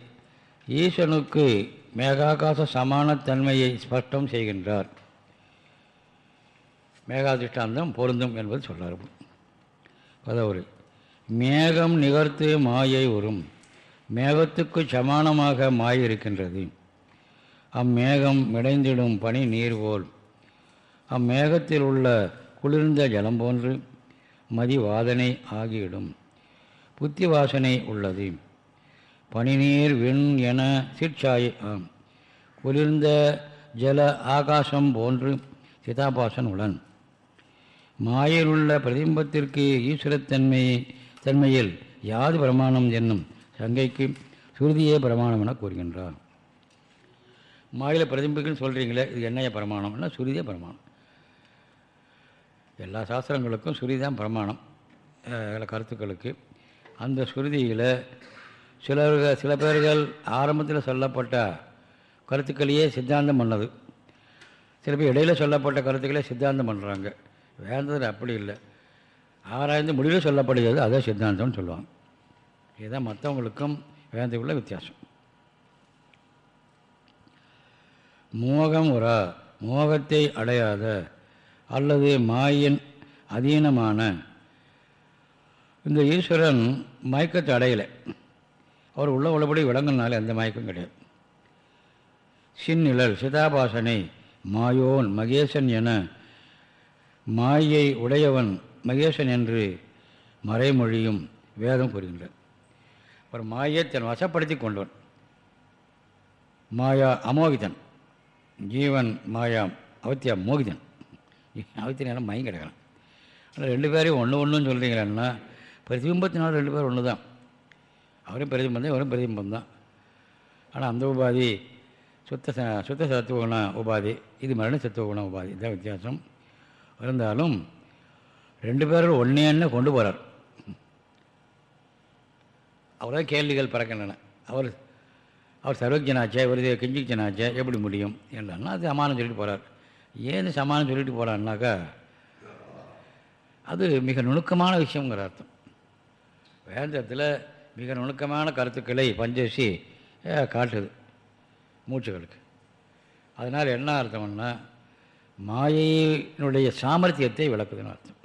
Speaker 1: ஈசனுக்கு மேகாகாச சமானத்தன்மையை ஸ்பஷ்டம் செய்கின்றார். மேகாதிஷ்டாந்தம் பொருந்தும் என்பது சொல்றார். பதவுரை மேகம் நிகர்த்து மாயை உறும். மேகத்துக்கு சமானமாக மாய் இருக்கின்றது. அம்மேகம் மிடைந்திடும் பனி நீர் போல் அம்மேகத்தில் உள்ள குளிர்ந்த ஜலம் போன்று மதிவாதனை ஆகிவிடும். புத்தி வாசனை உள்ளது. பனிநீர் விண் என சிற்சாயை ஆம். குளிர்ந்த ஜல ஆகாசம் போன்று சிதாபாசன் உடன் மாயிலுள்ள பிரதிம்பத்திற்கு ஈஸ்வரத்தன்மை தன்மையில் யாது பிரமாணம் என்னும் சங்கைக்கு சுருதியே பிரமாணம் என கூறுகின்றார். மாயில பிரதிபிக்குன்னு சொல்கிறீங்களே இது என்னைய பிரமாணம்னா சுருதியே பிரமாணம். எல்லா சாஸ்திரங்களுக்கும் சுருதி தான் பிரமாணம் கருத்துக்களுக்கு. அந்த சுருதியில் சிலர்கள் சில பேர்கள் ஆரம்பத்தில் சொல்லப்பட்ட கருத்துக்களையே சித்தாந்தம் பண்ணது. சில பேர் இடையில் சொல்லப்பட்ட கருத்துக்களே சித்தாந்தம் பண்ணுறாங்க வேந்ததில் அப்படி இல்லை. ஆராய்ந்து முடிவில் சொல்லப்படுகிறது அதே சித்தாந்தம்னு சொல்லுவாங்க. இதுதான் மற்றவங்களுக்கும் வேந்தக்குள்ள வித்தியாசம். மோகம் உரா மோகத்தை அடையாத அல்லது மாயின் அதீனமான. இந்த ஈஸ்வரன் மயக்கத்தை அடையலை. அவர் உள்ள உள்ளபடி விளங்குனால எந்த மயக்கம் கிடையாது. சின்னிழல் சிதாபாசனை மாயோன் மகேசன் என மாயை உடையவன் மகேசன் என்று மறைமொழியும் வேதம் கூறுகின்றார் ஒரு மாயை தன் வசப்படுத்தி கொண்டவன். மாயா அமோகிதன். ஜீவன் மாயா அவத்தியா மோகிதன். அவத்தியம் மயம் கிடக்கிறான். ஆனால் ரெண்டு பேரையும் ஒன்று ஒன்றுன்னு சொல்கிறீங்களா பிரதிபிம்பத்தினால் ரெண்டு பேரும் ஒன்று தான் அவரும் பிரதிபிம்பம் தான் இவரும் பிரதிபிம்பம் தான். ஆனால் அந்த உபாதி சுத்த ச- சுத்த சத்துவகுண உபாதி இது மரண சத்துவகுண உபாதி இதுதான் வித்தியாசம். இருந்தாலும் ரெண்டு பேரும் ஒன்றேன்னு கொண்டு போகிறார் அவ்வளோ கேள்விகள் பிறக்கின்றன. அவர் அவர் சர்வஜனாச்சே ஒரு கிஞ்சிச்சனாச்சே எப்படி முடியும்? என்றான்னா அது சமானம் சொல்லிட்டு போகிறார் ஏன் சமானம் சொல்லிட்டு போகிறாருனாக்கா அது மிக நுணுக்கமான விஷயங்கிற அர்த்தம். வேந்தத்தில் மிக நுணுக்கமான கருத்துக்களை பஞ்சசி காட்டுது மூச்சுகளுக்கு. அதனால் என்ன அர்த்தம்னா மாயையினுடைய சாமர்த்தியத்தை விளக்குதுன்னு அர்த்தம்.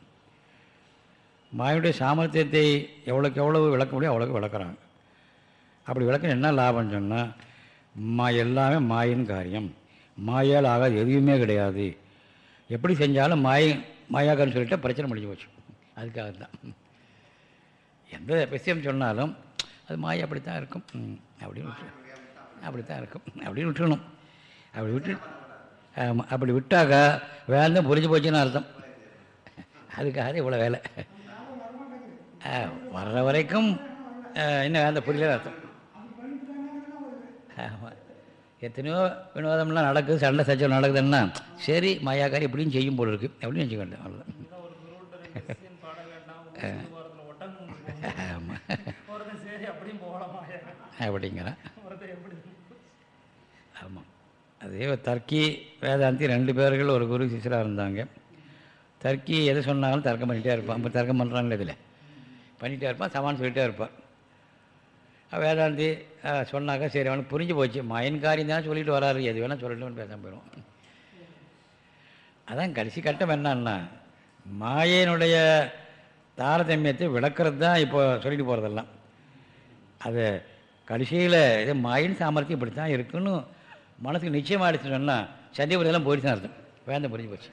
Speaker 1: மாயனுடைய சாமர்த்தியத்தை எவ்வளோக்கு எவ்வளவு விளக்க முடியும் அவ்வளோக்கு விளக்குறாங்க. அப்படி விளக்கம் என்ன லாபம்னு சொன்னால் மா எல்லாமே மாயின் காரியம். மாயால் ஆகாது எதுவுமே கிடையாது. எப்படி செஞ்சாலும் மாய மாயாக்காரன்னு சொல்லிட்டு பிரச்சனை முடிஞ்சு போச்சு. அதுக்காக தான் எந்த விஷயம் சொன்னாலும் அது மாயை அப்படித்தான் இருக்கும். அப்படின்னு அப்படித்தான் இருக்கும். அப்படின்னு விட்டுணும் அப்படி விட்டு ஆமாம் அப்படி விட்டாக்கா வேலை புரிஞ்சு போச்சுன்னு அர்த்தம். அதுக்காக இவ்வளோ வேலை. வர்ற வரைக்கும் இன்னும் வேலை புரியல அர்த்தம். ஆமாம் எத்தனையோ வினோதம்லாம் நடக்குது சண்டை சச்சரவு நடக்குதுன்னா சரி மாயாக்காரி இப்படியும் செய்யும் போல இருக்குது அப்படின்னு நினச்சிக்க வேண்டாம் ஆமாம் அப்படிங்கிறான் ஆமாம் அதே தர்க்கி வேதாந்தி ரெண்டு பேர்கள் ஒரு குரு சிஷ்யராக இருந்தாங்க. தர்க்கி எது சொன்னாலும் தர்க்கம் பண்ணிகிட்டே இருப்பான். இப்போ தர்க்கம் பண்ணுறாங்களே இதில். பண்ணிகிட்டே இருப்பான் சமான் சொல்லிகிட்டே இருப்பான். வேதாந்தி சொன்னாக்கா சரி அவனுக்கு புரிஞ்சு போச்சு. மயன் காரியம் சொல்லிட்டு வராரு. எது வேணால் சொல்லட்டும்னு பேச போயிடும் அதான் கடைசி கட்டம் என்னன்னா மாயனுடைய தாரதமியத்தை விளக்கிறது தான் இப்போ சொல்லிட்டு போகிறதெல்லாம் அது கடைசியில் இது மாயின் சாமர்த்தியம் இப்படி தான் இருக்குன்னு மனசுக்கு நிச்சயமாகிடுச்சு சொன்னால் சந்தியபுரியெல்லாம் போயிடுச்சுன்னு அர்த்தம். வேந்த புரிஞ்சு போச்சு.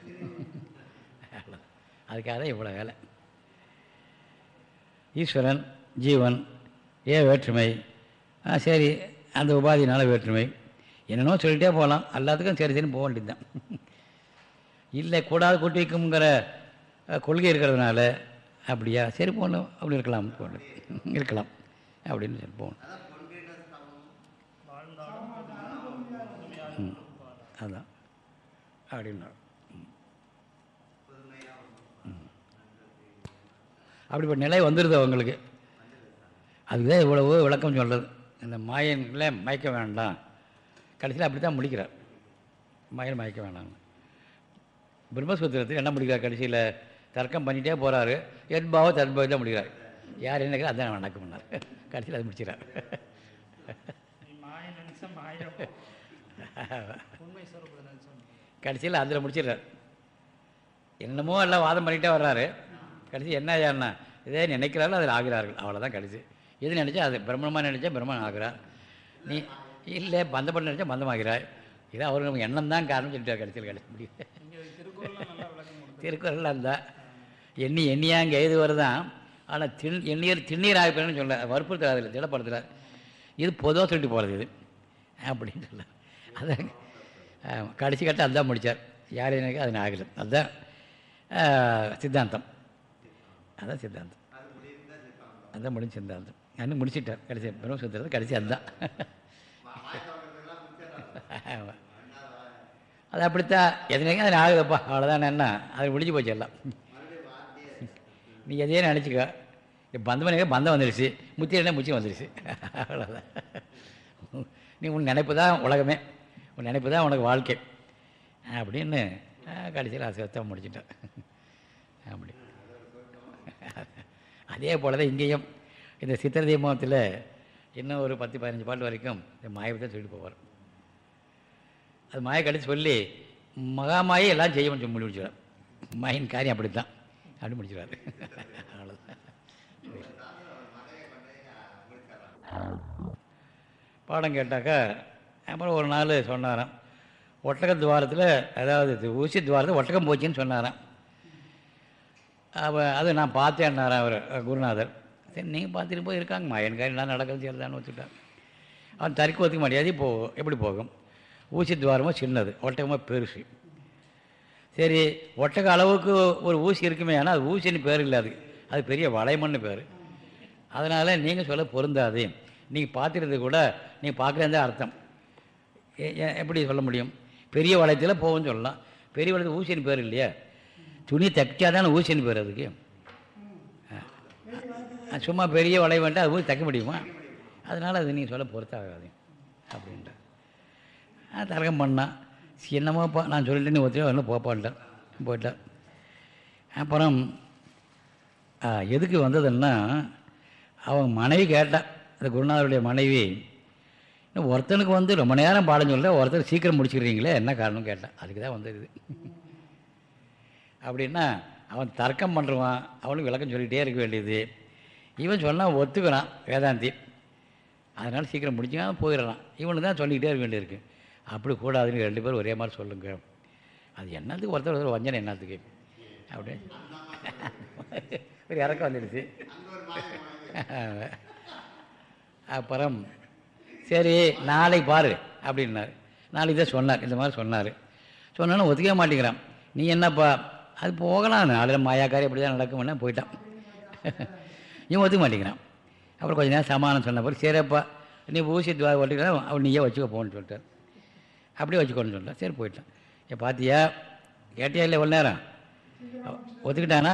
Speaker 1: அதுக்காக தான் இவ்வளோ வேலை. ஈஸ்வரன் ஜீவன் ஏன் வேற்றுமை. சரி அந்த உபாதினால வேற்றுமை. என்னென்னோ சொல்லிட்டே போகலாம். எல்லாத்துக்கும் சரி சரின்னு போக வேண்டியது தான் இல்லை கூடாது கூட்டி வைக்குங்கிற கொள்கை இருக்கிறதுனால அப்படியா? சரி போகணும். அப்படி இருக்கலாம். இருக்கலாம். அப்படின்னு சொல்லி போகணும். அதுதான் அப்படின்னா. அப்படிப்பட்ட நிலை வந்துடுது அவங்களுக்கு. அதுதான் இவ்வளவு விளக்கம் சொல்கிறது இந்த மாயன்களை மயக்க வேண்டாம். கடைசியில் அப்படி தான் முடிக்கிறார். மாயன் மயக்க வேண்டாம் பிரம்மசூத்திரத்தில் என்ன முடிக்கிறார் கடைசியில்? தர்க்கம் பண்ணிகிட்டே போகிறாரு எத்பாவ தத்பாவை தான் முடிக்கிறார். யார் என்ன அதான் வணக்கம் பண்ணார் கடைசியில் அது முடிச்சிடறார். கடைசியில் அதில் முடிச்சிடுறார். என்னமோ எல்லாம் வாதம் பண்ணிகிட்டே வர்றாரு. கடைசி என்ன ஆயாருன்னா இதே நினைக்கிறார்கள் அதில் ஆகிறார்கள். அவ்வளோதான் கடைசி. எது நினச்சா அது பிரம்மணமாக நினச்சா பிரம்மன் ஆகிறார் நீ இல்லை பந்தப்பட்டு நினச்சா பந்தமாகிறாய் இது அவர் நம்ம எண்ணம் தான் காரணம் சொல்லிட்டார் கடைசியில் கிடைச்ச முடியும் திருக்குறள் அந்த எண்ணி எண்ணியாங்க எது வருதான் ஆனால் திண் எண்ணீர் திண்ணீர் ஆகிப்பேன்னு சொல்ல வற்புறுத்துறாரு இல்லை திடப்படுத்துறாரு. இது பொதுவாக சொல்லிட்டு போகிறது இது. அப்படின்னு சொல்ல அதான் கடைசி கட்ட அதுதான் முடித்தார் யார் எனக்கு அது ஆகலை. அதுதான் சித்தாந்தம். அதான் சித்தாந்தம். அதான் முடிஞ்ச சித்தாந்தம். இன்னும் முடிச்சிட்டார். கடைசி பிரம்மசூத்திரத்தில் கடைசி அதுதான். அது அப்படித்தான். எதுனா அது ஆகுதப்பா அவ்வளோதான் என்ன? அது முடிஞ்சு போச்சு எல்லாம். நீ எதையே நினச்சிக்கோ. இப்போ பந்தம் பந்தம் வந்துடுச்சு முத்தி என்ன முச்சி வந்துடுச்சு அவ்வளோதான் நீ உன் நினைப்பு தான் உலகமே. உன் நினைப்பு தான் உனக்கு வாழ்க்கை. அப்படின்னு கடைசியில் அசுத்தம் முடிச்சுட்டேன். அப்படி. அதே போல தான் இங்கேயும். இந்த சித்திர தீபத்தில் இன்னும் ஒரு பத்து பதினஞ்சு பாட்டு வரைக்கும் இந்த மாயத்தை சொல்லிட்டு போவார். அது மாயை கழித்து சொல்லி மகாமாயை எல்லாம் செய்யணும்னு சொல்லி முடிச்சுறார் மாயின் காரியம் அப்படி தான் அப்படி முடிச்சுறாரு அவ்வளோதான் பாடம் கேட்டாக்கா அப்புறம் ஒரு நாள் சொன்னாராம். ஒட்டக துவாரத்தில் அதாவது ஊசி துவாரத்தில் ஒட்டகம் போச்சுன்னு சொன்னாராம். அப்போ அது நான் பார்த்தேன்னாராம் அவர் குருநாதர். சரி நீங்கள் பார்த்துட்டு போய் இருக்காங்க. மயன்காரி நான் நடக்கிறது சரிதான்னு வச்சுட்டான் அவன் தறிக்கு ஒத்துக்க முடியாது போ எப்படி போகும்? ஊசி துவாரமாக சின்னது. ஒட்டகமாக பெருசு. சரி ஒட்டக அளவுக்கு ஒரு ஊசி இருக்குமே ஆனால் அது ஊசின்னு பேர் இல்லை அது. அது பெரிய வளைமன்னு பேர். அதனால் நீங்கள் சொல்ல பொருந்தாது. நீங்கள் பார்த்துறது கூட நீங்கள் பார்க்குறது அர்த்தம். எ- எப்படி சொல்ல முடியும்? பெரிய வளையத்தில் போகும்னு சொல்லலாம். பெரிய வளையத்தில் ஊசின்னு பேர் இல்லையா. துணி தைச்சா தானே ஊசின்னு பேர் அதுக்கு? சும்மா பெரிய வளைவன்ட்டு வந்துட்டு அது போய் தைக்க முடியுமா? அதனால் அது நீ சொல்ல பொறுத்தாகாது அப்படின்ட்டு தரகம் பண்ணான் என்னமோப்பா நான் சொல்லிட்டு நீ ஒருத்தர் வரல போப்பான்ட்டேன் போயிட்டேன் அப்புறம் ஆ, எதுக்கு வந்ததுன்னா அவன் மனைவி கேட்டான் இந்த குருநாதருடைய மனைவி இன்னும் ஒருத்தனுக்கு வந்து ரொம்ப நேரம் பாடம் சொல்ல ஒருத்தர் சீக்கிரம் முடிச்சுக்கிறீங்களே என்ன காரணம் கேட்டான் அதுக்கு தான் வந்தது. அப்படின்னா அவன் தர்க்கம் பண்ணுறான் அவனுக்கு விளக்கம் சொல்லிகிட்டே இருக்க வேண்டியது. இவன் சொன்னால் ஒத்துக்கிறான் வேதாந்தி. அதனால் சீக்கிரம் முடிச்சுக்காம போயிடலாம். இவனு தான் சொல்லிக்கிட்டே இருக்க வேண்டியிருக்கு. அப்படி கூடாதுன்னு ரெண்டு பேரும் ஒரே மாதிரி சொல்லுங்க. அது என்னத்துக்கு ஒருத்தர் ஒருத்தர் வஞ்சனை என்னத்துக்கு? அப்படி ஒரு இறக்கம் வந்துடுச்சு. அப்புறம் சரி நாளைக்கு பாரு அப்படின்னாரு. நாளைக்கு தான் சொன்னார் இந்த மாதிரி சொன்னார். சொன்னாலும் ஒத்துக்கவே மாட்டேங்கிறான். நீ என்னப்பா? அது போகலாம். நாளையில் மாயாக்காரி எப்படி தான் நடக்கும்னா போயிட்டான். இவன் ஒத்துக்க மாட்டேங்கிறான். அப்புறம் கொஞ்ச நேரம் சமாதானம் சொன்ன பிறகு சரிப்பா நீ ஊசி துவா ஒட்டிக்கலாம் அவன் நீயே வச்சுக்க போகணும்னு சொல்லிட்டார். அப்படியே வச்சுக்கோன்னு சொல்லிட்டான் சரி போயிட்டான். ஏ பார்த்தியா கேட்டியா இல்லை இவ்வளோ நேரம்? ஒத்துக்கிட்டானா?